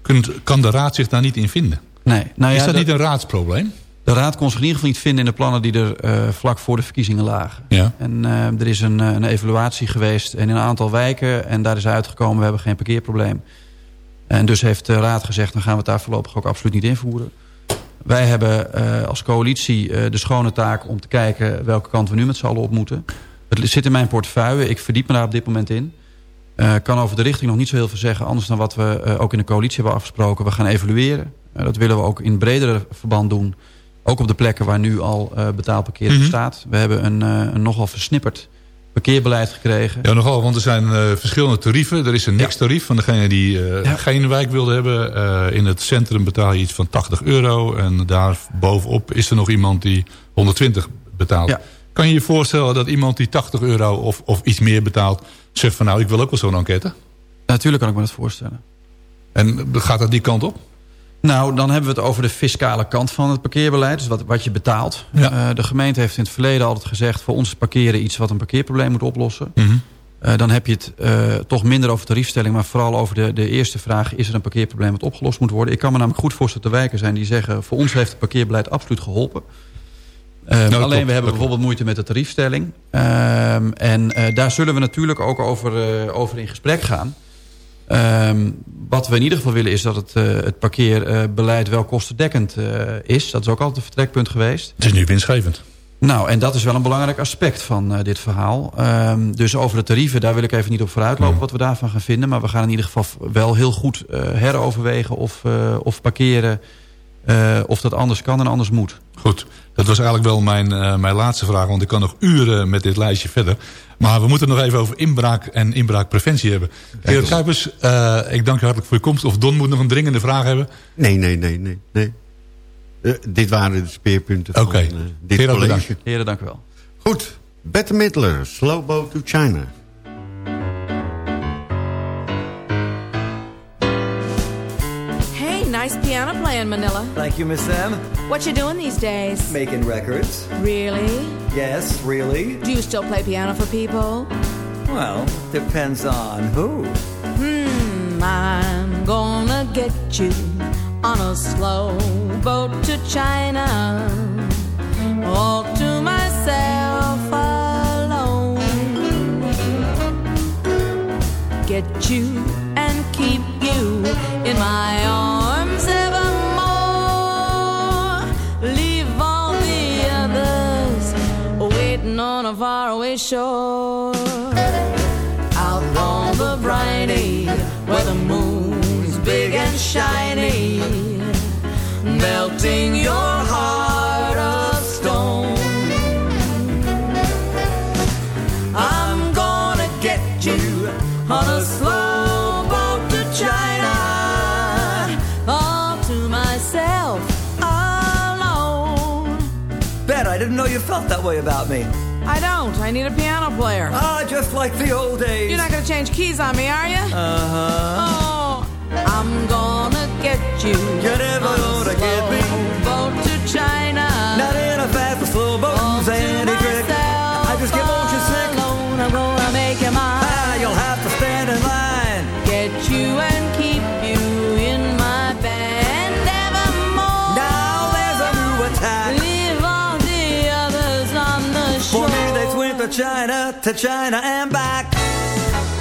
kunt, kan de raad zich daar niet in vinden. Nee. Nou ja, is dat niet een raadsprobleem? De Raad kon zich in ieder geval niet vinden in de plannen die er eh, vlak voor de verkiezingen lagen. Ja. En er is een, een evaluatie geweest in een aantal wijken. En daar is uitgekomen, we hebben geen parkeerprobleem. En dus heeft de Raad gezegd, dan gaan we het daar voorlopig ook absoluut niet invoeren. Wij hebben als coalitie de schone taak om te kijken welke kant we nu met z'n allen op moeten. Het zit in mijn portefeuille, ik verdiep me daar op dit moment in. Eh, kan over de richting nog niet zo heel veel zeggen. Anders dan wat we eh, ook in de coalitie hebben afgesproken. We gaan evalueren. Eh, dat willen we ook in bredere verband doen. Ook op de plekken waar nu al betaalparkeren Mhm. bestaat. We hebben een, een nogal versnipperd parkeerbeleid gekregen. Ja, nogal, want er zijn verschillende tarieven. Er is een niks-tarief van degene die geen wijk wilde hebben. In het centrum betaal je iets van 80 euro. En daar bovenop is er nog iemand die 120 betaalt. Kan je je voorstellen dat iemand die 80 euro of, of iets meer betaalt... zegt van nou, ik wil ook wel zo'n enquête? Natuurlijk kan ik me dat voorstellen. En gaat dat die kant op? Nou, dan hebben we het over de fiscale kant van het parkeerbeleid. Dus wat, wat je betaalt. Eh, de gemeente heeft in het verleden altijd gezegd... voor ons parkeren iets wat een parkeerprobleem moet oplossen. Mhm. Eh, dan heb je het eh, toch minder over tariefstelling... maar vooral over de, de eerste vraag... is er een parkeerprobleem wat opgelost moet worden? Ik kan me namelijk goed voorstellen dat er wijken zijn die zeggen... voor ons heeft het parkeerbeleid absoluut geholpen. Eh, dat alleen klopt, we hebben bijvoorbeeld moeite met de tariefstelling. Ehm, en eh, daar zullen we natuurlijk ook over, eh, over in gesprek gaan. Ehm, wat we in ieder geval willen is dat het, het parkeerbeleid wel kostendekkend is. Dat is ook altijd een vertrekpunt geweest. Het is nu winstgevend. Nou, en dat is wel een belangrijk aspect van dit verhaal. Ehm, dus over de tarieven, daar wil ik even niet op vooruitlopen... wat we daarvan gaan vinden. Maar we gaan in ieder geval wel heel goed heroverwegen... of, of parkeren, eh, of dat anders kan en anders moet. Goed, dat was eigenlijk wel mijn, eh, mijn laatste vraag. Want ik kan nog uren met dit lijstje verder. Maar we moeten het nog even over inbraak en inbraakpreventie hebben. Gerard Kuipers, eh, ik dank je hartelijk voor je komst. Of Don moet nog een dringende vraag hebben. Nee, nee, nee, nee. nee. Dit waren de speerpunten van Oké. dit college. bedankt. Heren, dank u wel. Goed, Bette Midler, Slow Boat to China. Nice piano playing, Manila. Thank you, Miss Sam. What you doing these days? Making records. Really? Yes, really? Do you still play piano for people? Well, depends on who. Hmm, I'm gonna get you on a slow boat to China. All to myself alone. Get you and keep you in my shore. Out on the briny, where the moon's big and shiny, melting your heart of stone. I'm gonna get you on a slow boat to China, all to myself alone. Bet I didn't know you felt that way about me. I don't. I need a piano player. Ah, just like the old days. You're not gonna change keys on me, are you? Uh-huh. Oh, I'm gonna get you. You're never gonna get me. Boat to China. Not in a fast or slow boat, to China, to China and back.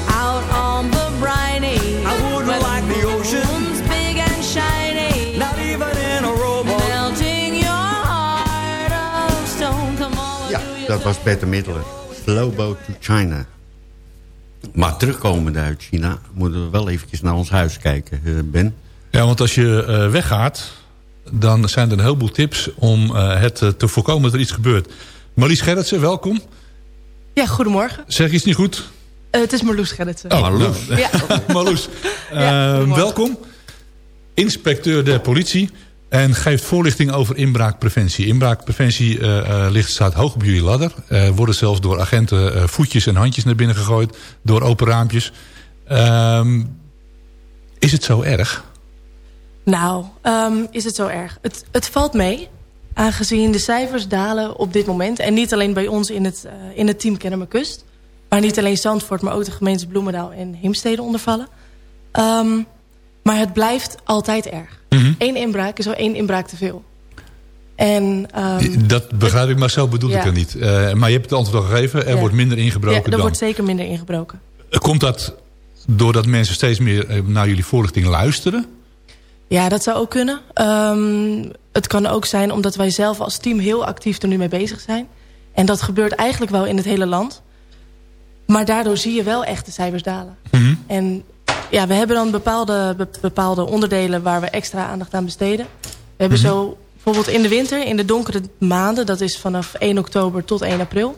Out on the briny. I wouldn't like the ocean. big and shiny. Not even in a rowboat. Melting your heart of stone. Come on, Ja, dat was Bette Midler. Slow Boat to China. Maar terugkomende uit China moeten we wel eventjes naar ons huis kijken, eh, Ben. Ja, want als je eh, weggaat, dan zijn er een heleboel tips om eh, het te voorkomen dat er iets gebeurt. Marlies Gerritsen, welkom. Ja, goedemorgen. Zeg iets niet goed? Eh, het is Marloes Gerritsen. Oh, Marloes. Ja. Marloes, eh, goedemorgen. welkom. Inspecteur der politie. En geeft voorlichting over inbraakpreventie. Inbraakpreventie eh, eh, ligt, staat hoog op jullie ladder. Er worden zelfs door agenten eh, voetjes en handjes naar binnen gegooid. Door open raampjes. Ehm, is het zo erg? Nou, ehm, is het zo erg? Het, het valt mee, aangezien de cijfers dalen op dit moment. En niet alleen bij ons in het, eh, in het team Kennemerkust. Waar niet alleen Zandvoort, maar ook de gemeentes Bloemendaal en Heemstede onder vallen. Ehm, maar het blijft altijd erg. Eén inbraak is al één inbraak te veel. En, ehm, Dat begrijp ik, maar zo bedoel ik er niet. Eh, maar je hebt het antwoord al gegeven. Er Ja. wordt minder ingebroken ja, er dan. wordt zeker minder ingebroken. Komt dat doordat mensen steeds meer eh, naar jullie voorlichting luisteren? Ja, dat zou ook kunnen. Ehm, het kan ook zijn omdat wij zelf als team heel actief er nu mee bezig zijn. En dat gebeurt eigenlijk wel in het hele land. Maar daardoor zie je wel echt de cijfers dalen. En ja, we hebben dan bepaalde, be- bepaalde onderdelen waar we extra aandacht aan besteden. We hebben zo bijvoorbeeld in de winter, in de donkere maanden... dat is vanaf 1 oktober tot 1 april...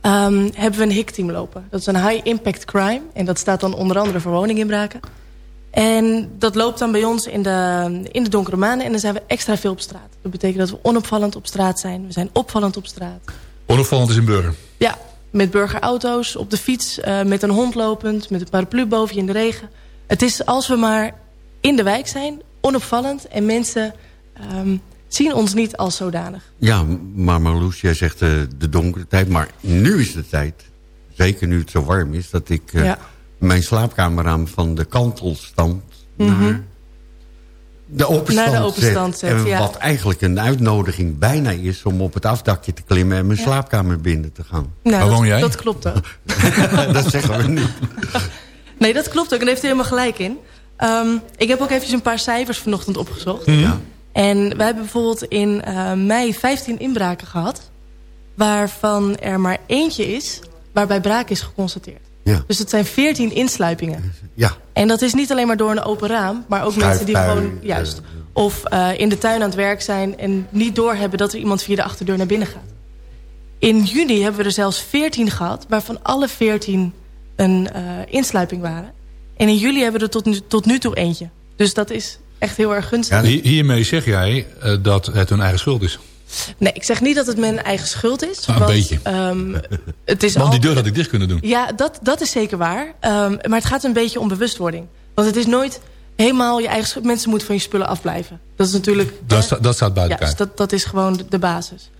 ehm, hebben we een HIC-team lopen. Dat is een High Impact Crime. En dat staat dan onder andere voor woninginbraken. En dat loopt dan bij ons in de, in de donkere maanden. En dan zijn we extra veel op straat. Dat betekent dat we onopvallend op straat zijn. We zijn opvallend op straat. Onopvallend is een burger. Ja, met burgerauto's, op de fiets, eh, met een hond lopend... met een paraplu boven je in de regen. Het is als we maar in de wijk zijn, onopvallend... en mensen ehm, zien ons niet als zodanig. Ja, maar Marloes, jij zegt eh, de donkere tijd. Maar nu is de tijd, zeker nu het zo warm is... dat ik eh, Ja. Mijn slaapkamerraam van de kantelstand Mhm. naar de open Naar stand de open stand zet, En ja. wat eigenlijk een uitnodiging bijna is... om op het afdakje te klimmen en mijn Ja. slaapkamer binnen te gaan. Nou, dat, jij? dat klopt ook. dat zeggen we niet. Nee, dat klopt ook. En daar heeft u helemaal gelijk in. Ehm, ik heb ook eventjes een paar cijfers vanochtend opgezocht. Ja. En wij hebben bijvoorbeeld in eh, mei 15 inbraken gehad... waarvan er maar eentje is waarbij braak is geconstateerd. Ja. Dus het zijn 14 insluipingen. Ja, En dat is niet alleen maar door een open raam... maar ook mensen die gewoon... Juist, eh, of eh, in de tuin aan het werk zijn... en niet doorhebben dat er iemand via de achterdeur naar binnen gaat. In juni hebben we er zelfs 14 gehad... waarvan alle 14 een eh, insluiping waren. En in juli hebben we er tot nu, tot nu toe eentje. Dus dat is echt heel erg gunstig. Hier- Hiermee zeg jij eh, dat het hun eigen schuld is. Nee, ik zeg niet dat het mijn eigen schuld is. Ah, een want, beetje. ehm, het is Want die deur had ik dicht kunnen doen. Ja, dat, dat is zeker waar. Ehm, maar het gaat een beetje om bewustwording. Want het is nooit helemaal je eigen schuld. Mensen moeten van je spullen afblijven. Dat is natuurlijk... Dat, sta- dat staat buiten Ja, dus dat, dat is gewoon de, de basis.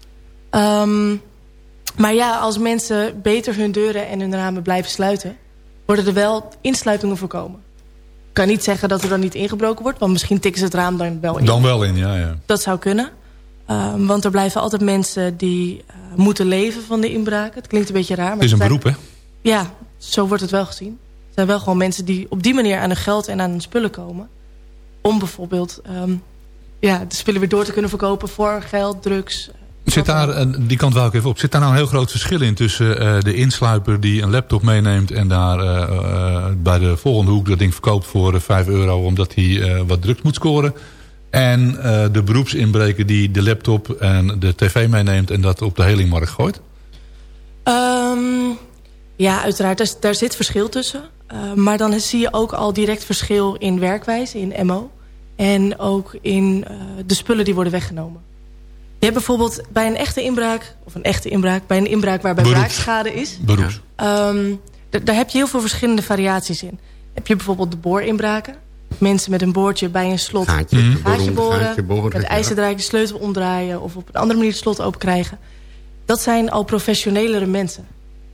Ehm, maar ja, als mensen beter hun deuren en hun ramen blijven sluiten... worden er wel insluitingen voorkomen. Ik kan niet zeggen dat er dan niet ingebroken wordt... want misschien tikken ze het raam dan wel in. Dan wel in, ja. ja. Dat zou kunnen. Ehm, want er blijven altijd mensen die eh, moeten leven van de inbraken. Het klinkt een beetje raar. Maar Het is een beroep, hè? Ja, zo wordt het wel gezien. Er zijn wel gewoon mensen die op die manier aan hun geld en aan hun spullen komen. Om bijvoorbeeld ehm, ja, de spullen weer door te kunnen verkopen voor geld, drugs. Zit daar, eh, die kant wel ik even op. Zit daar nou een heel groot verschil in tussen eh, de insluiper die een laptop meeneemt en daar bij de volgende hoek dat ding verkoopt voor eh, 5 euro omdat hij wat drugs moet scoren. En eh, de beroepsinbreker die de laptop en de tv meeneemt en dat op de helingmarkt gooit? Ehm, ja, uiteraard, daar, daar zit verschil tussen. Eh, maar dan zie je ook al direct verschil in werkwijze, in MO. En ook in eh, de spullen die worden weggenomen. Je hebt bijvoorbeeld bij een echte inbraak, of een echte inbraak... bij een inbraak waarbij Beroeps. braakschade is... Beroeps. Ehm, daar heb je heel veel verschillende variaties in. Heb je bijvoorbeeld de boorinbraken. Mensen met een boordje bij een slot Gaatje, een Mhm. gaatje boren. gaatje boren, met de sleutel omdraaien. Of op een andere manier het slot open krijgen. Dat zijn al professionelere mensen.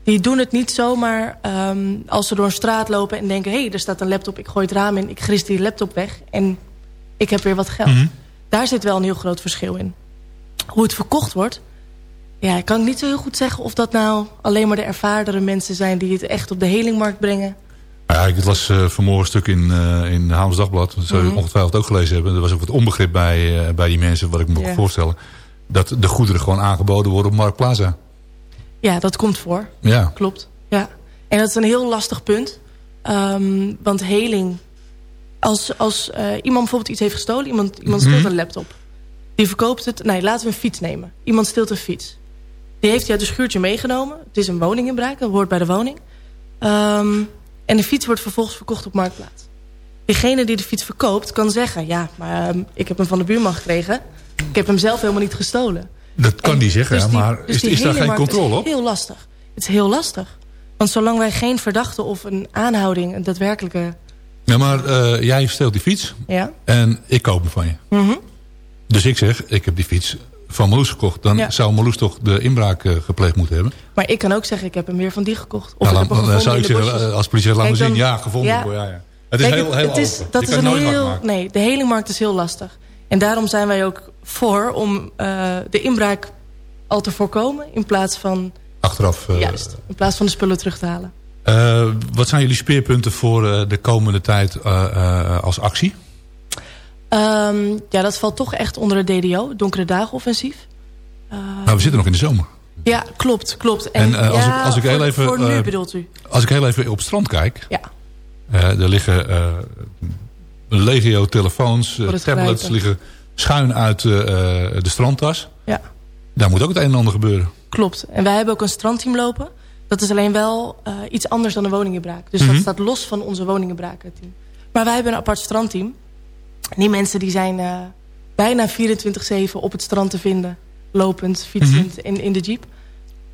Die doen het niet zomaar ehm, als ze door een straat lopen en denken... hé, hey, er staat een laptop, ik gooi het raam in, ik gris die laptop weg... en ik heb weer wat geld. Mhm. Daar zit wel een heel groot verschil in. Hoe het verkocht wordt... Ja, ik kan niet zo heel goed zeggen of dat nou alleen maar de ervaardere mensen zijn... die het echt op de helingmarkt brengen. Ja, ik las eh, vanmorgen een stuk in, eh in Haams Dagblad. Dat zou je Mhm. ongetwijfeld ook gelezen hebben. Er was ook wat onbegrip bij, eh, bij die mensen, wat ik me kan voorstellen. Dat de goederen gewoon aangeboden worden op Marktplaza. Ja, dat komt voor. Ja. Klopt. Ja. En dat is een heel lastig punt. Ehm, want heling... Als, als iemand bijvoorbeeld iets heeft gestolen... iemand, iemand steelt Mhm. een laptop. Die verkoopt het... Nee, laten we een fiets nemen. Iemand steelt een fiets. Die heeft hij uit een schuurtje meegenomen. Het is een woninginbraak. Dat hoort bij de woning. Ehm, en de fiets wordt vervolgens verkocht op Marktplaats. diegene die de fiets verkoopt kan zeggen... ja, maar ehm, ik heb hem van de buurman gekregen. Ik heb hem zelf helemaal niet gestolen. Dat kan die zeggen, Dus die- maar dus is, is daar geen controle is op? heel lastig. Het is heel lastig. Want zolang wij geen verdachte of een aanhouding... een daadwerkelijke... Ja, maar eh, jij steelt die fiets Ja? en ik koop hem van je. Mhm. Dus ik zeg, ik heb die fiets van Marloes gekocht. Dan Ja. zou Marloes toch de inbraak eh, gepleegd moeten hebben. Maar ik kan ook zeggen, ik heb hem weer van die gekocht. Of Nou, ik dan, zou ik zeggen, eh, als politie laat me zien. Ja, gevonden. ja. Ja. Ja, Het is Kijk, heel, heel het is. Dat Je is een heel, nee, de hele markt is heel lastig. En daarom zijn wij ook voor om eh, de inbraak al te voorkomen... in plaats van, Achteraf. juist, in plaats van de spullen terug te halen. wat zijn jullie speerpunten voor de komende tijd als actie? Ehm, ja, dat valt toch echt onder het DDO, Donkere Dagenoffensief. Uh, Nou, we zitten nog in de zomer. Ja, klopt, klopt. En, eh, als ja, ik- als ik heel voor, even, Voor nu eh, bedoelt u? Als ik heel even op het strand kijk. Ja. eh, er liggen een legio telefoons, tablets grijpen. liggen schuin uit de strandtas. Ja. Daar moet ook het een en ander gebeuren. Klopt. En wij hebben ook een strandteam lopen. Dat is alleen wel iets anders dan een woningenbraak. Dus Mhm. dat staat los van onze woningenbrakenteam. Maar wij hebben een apart strandteam. Die mensen die zijn eh, bijna 24-7 op het strand te vinden. Lopend, fietsend Mhm. in, in de jeep.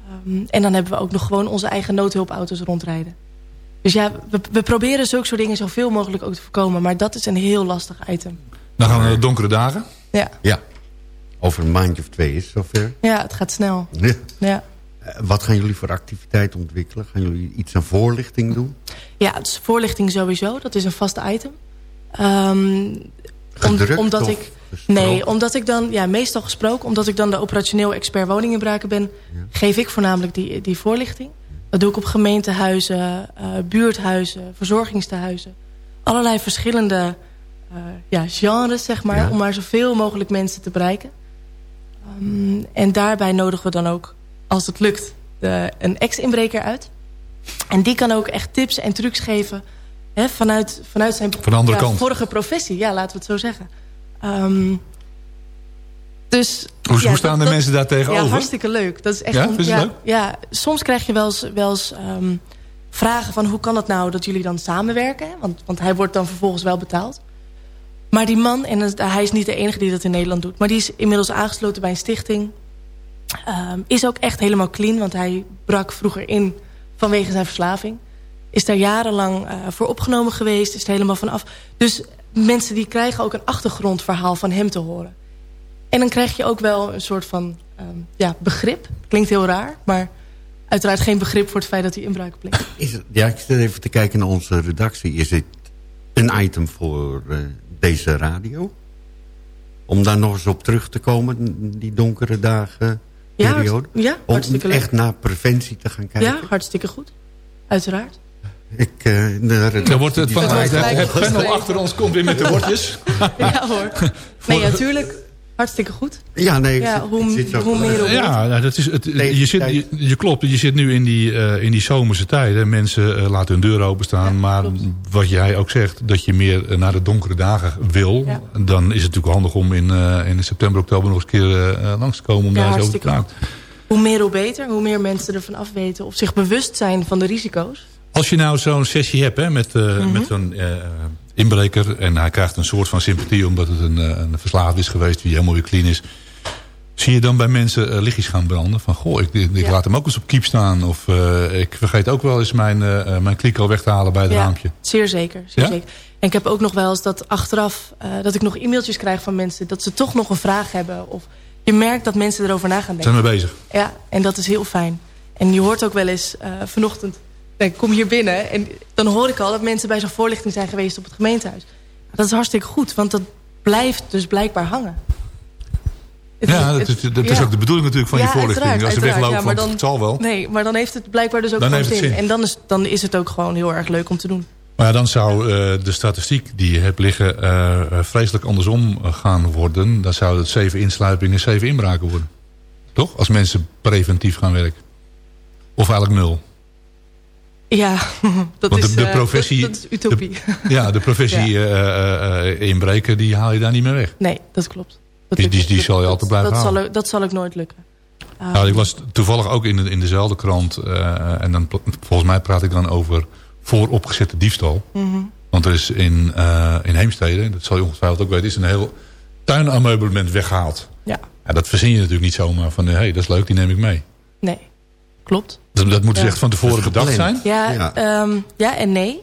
Ehm, en dan hebben we ook nog gewoon onze eigen noodhulpauto's rondrijden. Dus ja, we, we proberen zulke soort dingen zoveel mogelijk ook te voorkomen. Maar dat is een heel lastig item. Dan gaan we naar de donkere dagen. Ja, Ja. Over een maandje of twee is het zover. ja het gaat snel. Ja. Ja. Eh, Wat gaan jullie voor activiteit ontwikkelen? Gaan jullie iets aan voorlichting doen? Ja, het is voorlichting sowieso. Dat is een vast item. Ehm, om- Gedrukt omdat of ik gesproken? Nee, omdat ik dan, ja, meestal gesproken, omdat ik dan de operationeel expert woninginbraken ben, geef ik voornamelijk die, die voorlichting. Dat doe ik op gemeentehuizen, eh, buurthuizen, verzorgingstehuizen. Allerlei verschillende eh, ja, genres, zeg maar, Ja. om maar zoveel mogelijk mensen te bereiken. Ehm, en daarbij nodigen we dan ook, als het lukt, de, een ex-inbreker uit. En die kan ook echt tips en trucs geven hè, vanuit, vanuit zijn Van de andere ja, kant. vorige professie. Ja, laten we het zo zeggen. Ehm, dus, Hoe, ja, hoe staan dat- de mensen daar tegenover? Ja, hartstikke leuk. Dat is echt Ja, een- ja, leuk? ja, soms krijg je wel eens, wel eens ehm, vragen van hoe kan het nou dat jullie dan samenwerken? Want, want hij wordt dan vervolgens wel betaald. Maar die man, en hij is niet de enige die dat in Nederland doet... maar die is inmiddels aangesloten bij een stichting. Ehm, is ook echt helemaal clean, want hij brak vroeger in vanwege zijn verslaving. Is daar jarenlang eh, voor opgenomen geweest, is er helemaal vanaf. Dus mensen die krijgen ook een achtergrondverhaal van hem te horen. En dan krijg je ook wel een soort van ehm, ja, begrip. Klinkt heel raar, maar uiteraard geen begrip voor het feit dat hij inbraak pleegt. Is het, ja, ik zit even te kijken naar onze redactie. Is het een item voor eh, deze radio? Om daar nog eens op terug te komen, die donkere dagen Ja, periode? ja, Om echt naar preventie te gaan kijken? Ja, hartstikke goed. Uiteraard. Ik, eh, de redactie Dan wordt het, van, het, al- het panel achter ons komt weer met de bordjes. Ja hoor. Nee, natuurlijk. Hartstikke goed. Ja, nee, ik Ja, hoe, ik zit zo hoe meer Ja, nou, dat is het, je, zit, je, je klopt, je zit nu in die, eh, in die zomerse tijden. Mensen eh, laten hun deuren openstaan. maar wat jij ook zegt, dat je meer naar de donkere dagen wil... Ja. dan is het natuurlijk handig om in, eh, in september, oktober nog eens een keer eh, langs te komen... om Ja, daar eens over te hartstikke praten. Hoe meer hoe beter. Hoe meer mensen ervan af weten. Of zich bewust zijn van de risico's. Als je nou zo'n sessie hebt hè, met, eh, Mhm. met zo'n eh, inbreker... en hij krijgt een soort van sympathie omdat het een, eh, een verslaafd is geweest... die helemaal weer clean is... Zie je dan bij mensen eh, lichtjes gaan branden? Van, goh, ik, ik Ja. laat hem ook eens op kiep staan. Of ik vergeet ook wel eens mijn, eh, mijn kliko weg te halen bij het Ja, raampje. zeer zeker. Zeer Ja? zeker. En ik heb ook nog wel eens dat achteraf... dat ik nog e-mailtjes krijg van mensen... dat ze toch nog een vraag hebben. Of je merkt dat mensen erover na gaan denken. Zijn we bezig? Ja, en dat is heel fijn. En je hoort ook wel eens eh, Ik kom hier binnen en dan hoor ik al dat mensen bij zo'n voorlichting zijn geweest op het gemeentehuis. Dat is hartstikke goed, want dat blijft dus blijkbaar hangen. Het- Ja, dat het- is, dat is ja. ook de bedoeling natuurlijk van Ja, je voorlichting. Als ze Ja, maar want het zal wel. Nee, maar dan heeft het blijkbaar dus ook Dan heeft zin. zin. En dan is, dan is het ook gewoon heel erg leuk om te doen. Maar ja, dan zou eh, de statistiek die je hebt liggen eh, vreselijk andersom gaan worden. Dan zou het zeven insluipingen, zeven inbraken worden. Toch? Als mensen preventief gaan werken. Of eigenlijk nul. Ja, dat Want de, is, de eh, professie, dat, dat is utopie. de- ja, de professie Ja. eh, eh, inbreken, die haal je daar niet meer weg. Nee, dat klopt. Dat Die- zal je altijd blijven dat zal, halen. dat zal ook nooit lukken. Nou, ik was toevallig ook in, de, in dezelfde krant. en dan, volgens mij praat ik dan over vooropgezette diefstal. mhm. Want er is in, eh, in Heemstede, dat zal je ongetwijfeld ook weten... is een heel tuinameublement weggehaald. Ja. Ja, dat verzin je natuurlijk niet zomaar van... hé, hey, dat is leuk, die neem ik mee. Nee, klopt. Dat, dat moet dus Ja. echt van tevoren bedacht zijn. Ja, ja. ja en nee.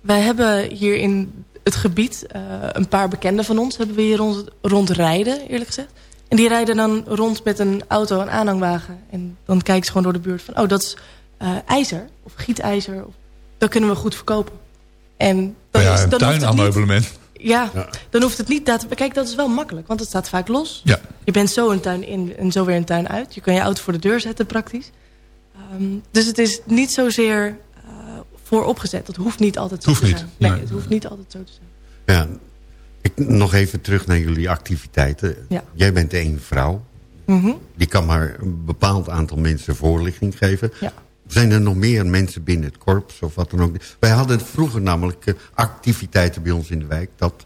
Wij hebben hier in het gebied eh, een paar bekenden van ons... hebben we hier rond, rondrijden, eerlijk gezegd. En die rijden dan rond met een auto, een aanhangwagen. En dan kijken ze gewoon door de buurt van... oh, dat is eh, ijzer of gietijzer. Of, dat kunnen we goed verkopen. En dan ja, is, een dan niet, tuinameublement. ja, dan hoeft het niet... Dat, kijk, dat is wel makkelijk, want het staat vaak los. Ja. Je bent zo een tuin in en zo weer een tuin uit. Je kan je auto voor de deur zetten praktisch. Ehm, dus het is niet zozeer eh vooropgezet. Dat hoeft niet altijd zo Hoeft te niet, zijn. Nee, nee. het hoeft niet altijd zo te zijn. Ja, ik, nog even terug naar jullie activiteiten. Ja. Jij bent één vrouw. Mhm. Die kan maar een bepaald aantal mensen voorlichting geven. Ja. Zijn er nog meer mensen binnen het korps of wat dan ook? Wij hadden vroeger namelijk eh, activiteiten bij ons in de wijk... dat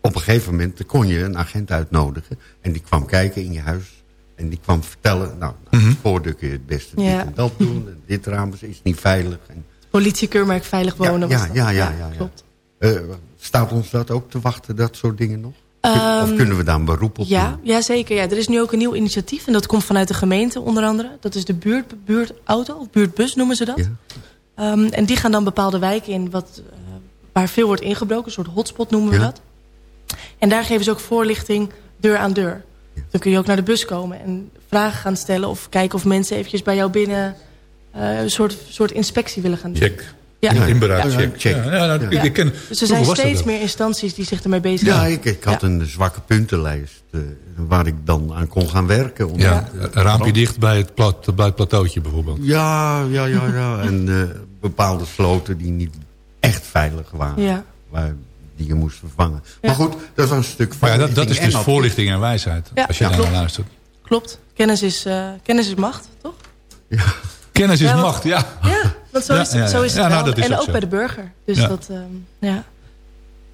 op een gegeven moment kon je een agent uitnodigen... en die kwam kijken in je huis en die kwam vertellen... nou, nou het voordeur kun je het beste dit Ja. en dat doen... en dit raam is niet veilig. En, Politiekeurmerk Veilig Wonen was ja, ja, ja, ja, ja. Klopt. Eh, staat ons dat ook te wachten, dat soort dingen nog? Ehm, of kunnen we daar een beroep op Ja, doen? ja, zeker. Ja. Er is nu ook een nieuw initiatief. En dat komt vanuit de gemeente onder andere. Dat is de buurt, buurtauto, of buurtbus noemen ze dat. Ehm, en die gaan dan bepaalde wijken in wat, eh, waar veel wordt ingebroken. Een soort hotspot noemen we Ja. dat. En daar geven ze ook voorlichting deur aan deur. Dan kun je ook naar de bus komen en vragen gaan stellen... of kijken of mensen eventjes bij jou binnen eh, een soort, soort inspectie willen gaan doen. Check. Ja. Ja. Check. Check. Ja, nou, Ja. Ik, ik ken, Dus er zijn steeds meer instanties die zich ermee bezig Ja, ik, ik had een zwakke puntenlijst eh, waar ik dan aan kon gaan werken. Om Ja, een raampje dicht bij het, plat, bij het plateautje bijvoorbeeld. Ja, ja, ja, ja. en eh, bepaalde sloten die niet echt veilig waren. Ja. Waar, die je moest vervangen. Ja. Maar goed, dat was een stuk Maar ja, dat, dat is dus voorlichting en wijsheid. Ja, als je ja, daar naar luistert. Klopt. Kennis is, eh, kennis is macht, toch? Kennis is Ja, macht, ja. Ja, want zo Ja, is het, ja, ja. zo is het Ja, nou, wel. dat is en ook bij de burger. Dus Ja. dat, ehm, ja.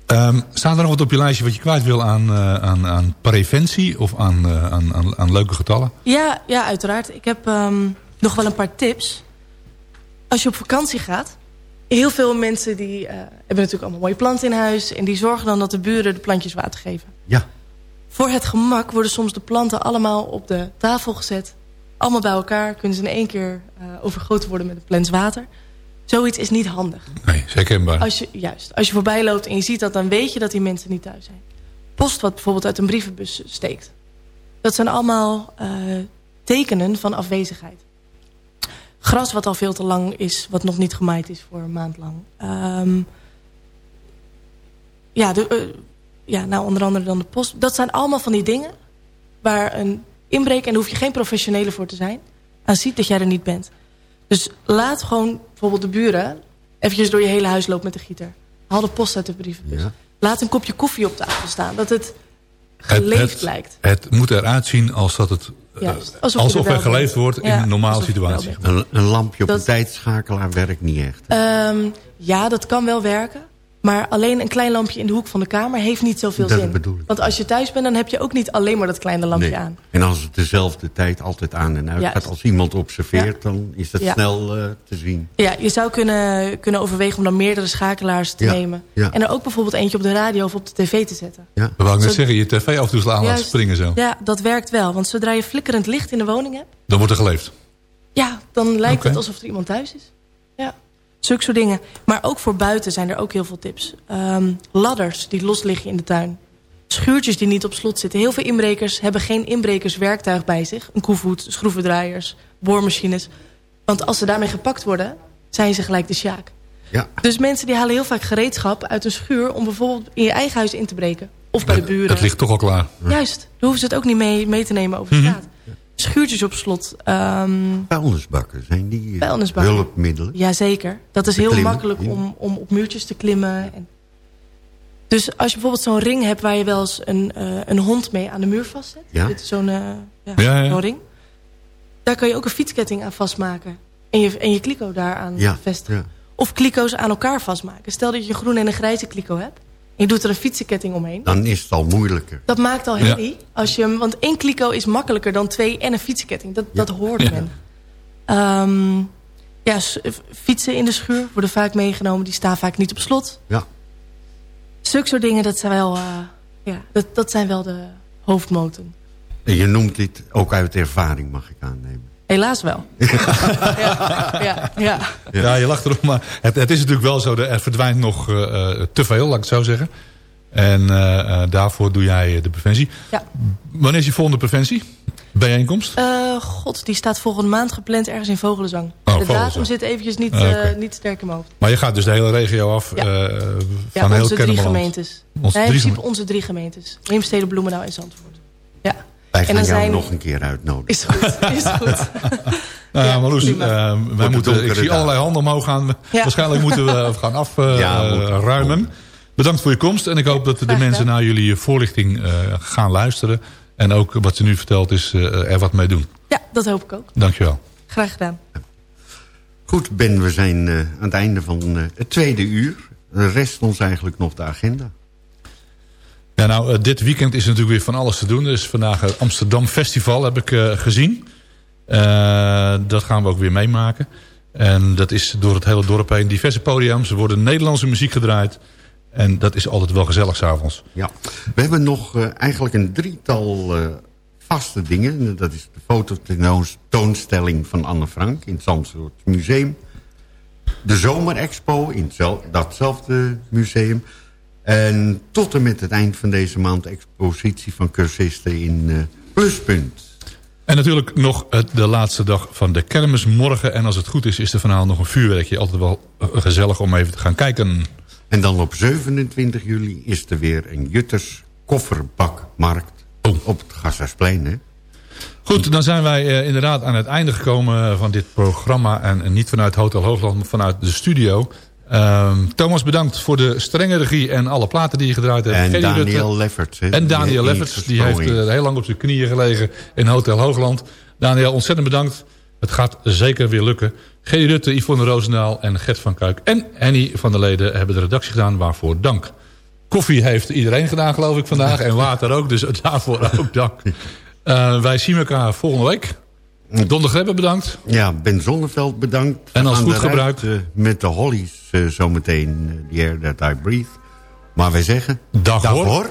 Ehm, staat er nog wat op je lijstje wat je kwijt wil aan, eh, aan, aan preventie of aan, eh, aan, aan, aan leuke getallen? Ja, ja, uiteraard. Ik heb ehm, nog wel een paar tips. Als je op vakantie gaat... Heel veel mensen die eh, hebben natuurlijk allemaal mooie planten in huis... en die zorgen dan dat de buren de plantjes water geven. Ja. Voor het gemak worden soms de planten allemaal op de tafel gezet. Allemaal bij elkaar. Kunnen ze in één keer eh, overgoten worden met een plens water. Zoiets is niet handig. Nee, is herkenbaar. Als je, juist, als je voorbij loopt en je ziet dat... dan weet je dat die mensen niet thuis zijn. Post wat bijvoorbeeld uit een brievenbus steekt. Dat zijn allemaal eh, tekenen van afwezigheid. Gras wat al veel te lang is, wat nog niet gemaaid is voor een maand lang. Ehm, ja, de, eh, ja, nou onder andere dan de post. Dat zijn allemaal van die dingen waar een inbreker... en daar hoef je geen professionele voor te zijn... aan ziet dat jij er niet bent. Dus laat gewoon bijvoorbeeld de buren... eventjes door je hele huis lopen met de gieter. Haal de post uit de brievenbus. Ja. Laat een kopje koffie op tafel staan. Dat het geleefd het, lijkt. het moet eruit zien als dat het, Juist, alsof, alsof er geleefd wordt in Ja, een normale situatie. een lampje op Dat- een tijdschakelaar werkt niet echt. Ehm, ja, dat kan wel werken. Maar alleen een klein lampje in de hoek van de kamer heeft niet zoveel Dat zin. bedoel ik. Want als je thuis bent, dan heb je ook niet alleen maar dat kleine lampje Nee. aan. En als het dezelfde tijd altijd aan en uit Juist. gaat... als iemand observeert, dan is dat Ja. snel eh, te zien. Ja, je zou kunnen, kunnen overwegen om dan meerdere schakelaars te Ja, nemen. ja. En er ook bijvoorbeeld eentje op de radio of op de tv te zetten. Ja. Dat wou ik net zeggen, je tv af en toe aan laten springen zo. Ja, dat werkt wel. Want zodra je flikkerend licht in de woning hebt... Dan wordt er geleefd. Ja, dan lijkt het alsof er iemand thuis is. Zulke soort dingen. Maar ook voor buiten zijn er ook heel veel tips. Ehm, ladders die los liggen in de tuin. Schuurtjes die niet op slot zitten. Heel veel inbrekers hebben geen inbrekerswerktuig bij zich. Een koevoet, schroevendraaiers, boormachines. Want als ze daarmee gepakt worden, zijn ze gelijk de sjaak. Ja. Dus mensen die halen heel vaak gereedschap uit een schuur... om bijvoorbeeld in je eigen huis in te breken. Of bij de buren. Het ligt toch al klaar. Juist, dan hoeven ze het ook niet mee, mee te nemen over de Mhm. straat. Schuurtjes op slot. ehm, Vuilnisbakken, zijn die eh, Vuilnisbakken. hulpmiddelen? Jazeker. Dat is heel klimmen, makkelijk om, om op muurtjes te klimmen. En... Dus als je bijvoorbeeld zo'n ring hebt... waar je wel eens een, eh, een hond mee aan de muur vastzet. Ja. Dit is zo'n eh, ja, Ja, ja. zo'n ring. Daar kan je ook een fietsketting aan vastmaken. En je, en je kliko daaraan Ja, vestigen. ja. Of kliko's aan elkaar vastmaken. Stel dat je een groene en een grijze kliko hebt. Je doet er een fietsenketting omheen. Dan is het al moeilijker. Dat maakt al Ja. herrie. Als je, hem- want één kliko is makkelijker dan twee en een fietsenketting. Dat, dat hoort Ja. men. Ehm, ja, s- f- fietsen in de schuur worden vaak meegenomen. Die staan vaak niet op slot. Ja. zulke soort dingen, dat zijn wel, eh, ja, dat, dat zijn wel de hoofdmoten. En je noemt dit ook uit ervaring, mag ik aannemen. Helaas wel. ja, ja, ja. Ja, je lacht erom, maar het, het is natuurlijk wel zo... er verdwijnt nog eh, eh, te veel, laat ik het zo zeggen. En eh, daarvoor doe jij de preventie. Ja. Wanneer is je volgende preventie? Bijeenkomst? Eh, God, die staat volgende maand gepland ergens in Vogelenzang. Oh, de Vogelenzang. datum zit eventjes niet, Ah, niet sterk in mijn hoofd. Maar je gaat dus de hele regio af Ja. Ja, van heel onze drie gemeentes. Onze nee, in drie principe gemeenten. onze drie gemeentes. Heemstede, Bloemendaal en Zandvoort. Ja. Wij En gaan dan jou zijn- nog een keer uitnodigen. Is goed, is goed. Nou ja, Marloes, prima. eh, wij moeten, ik zie dag. allerlei handen omhoog gaan. Ja. Waarschijnlijk moeten we gaan afruimen. Ja. Bedankt voor je komst. En ik hoop dat de Graag mensen naar jullie voorlichting eh, gaan luisteren. En ook wat ze nu vertelt is eh, er wat mee doen. Ja, dat hoop ik ook. Dankjewel. Graag gedaan. Goed, Ben, we zijn eh, aan het einde van eh, het tweede uur. Er rest ons eigenlijk nog de agenda. Ja, nou, eh, dit weekend is natuurlijk weer van alles te doen. Er is vandaag het Amsterdam Festival, heb ik eh, gezien. Eh, dat gaan we ook weer meemaken. En dat is door het hele dorp heen. Diverse podiums. Er worden Nederlandse muziek gedraaid. En dat is altijd wel gezellig s'avonds. Ja, we hebben nog eigenlijk een drietal vaste dingen. Dat is de fototentoonstelling van Anne Frank in het Zandvoort Museum. De Zomerexpo in zel- datzelfde museum. En tot en met het eind van deze maand expositie van cursisten in eh, Pluspunt. En natuurlijk nog het, de laatste dag van de kermis morgen. En als het goed is, is er vanavond nog een vuurwerkje. Altijd wel eh, gezellig om even te gaan kijken. En dan op 27 juli is er weer een Jutters kofferbakmarkt op het Gassersplein. Hè? Goed, dan zijn wij eh, inderdaad aan het einde gekomen van dit programma. En, en niet vanuit Hotel Hoogland, maar vanuit de studio. Ehm, Thomas, bedankt voor de strenge regie en alle platen die je gedraaid hebt. En Daniel Rutte. Lefferts. hè, En Daniel Lefferts, die heeft eh, heel lang op zijn knieën gelegen in Hotel Hoogland. Daniel, ontzettend bedankt. Het gaat zeker weer lukken. Gerry Rutte, Yvonne Roosendaal en Gert van Kuik en Henny van der Leden hebben de redactie gedaan. Waarvoor dank. Koffie heeft iedereen gedaan, geloof ik, vandaag. En water ook, dus daarvoor ook dank. Eh, wij zien elkaar volgende week. Don de Grebbe bedankt. Ja, Ben Zonneveld bedankt. En als goed gebruikt. eh, met de Hollies eh, zometeen uh, The Air That I Breathe. Maar wij zeggen... Dag, hoor. hoor.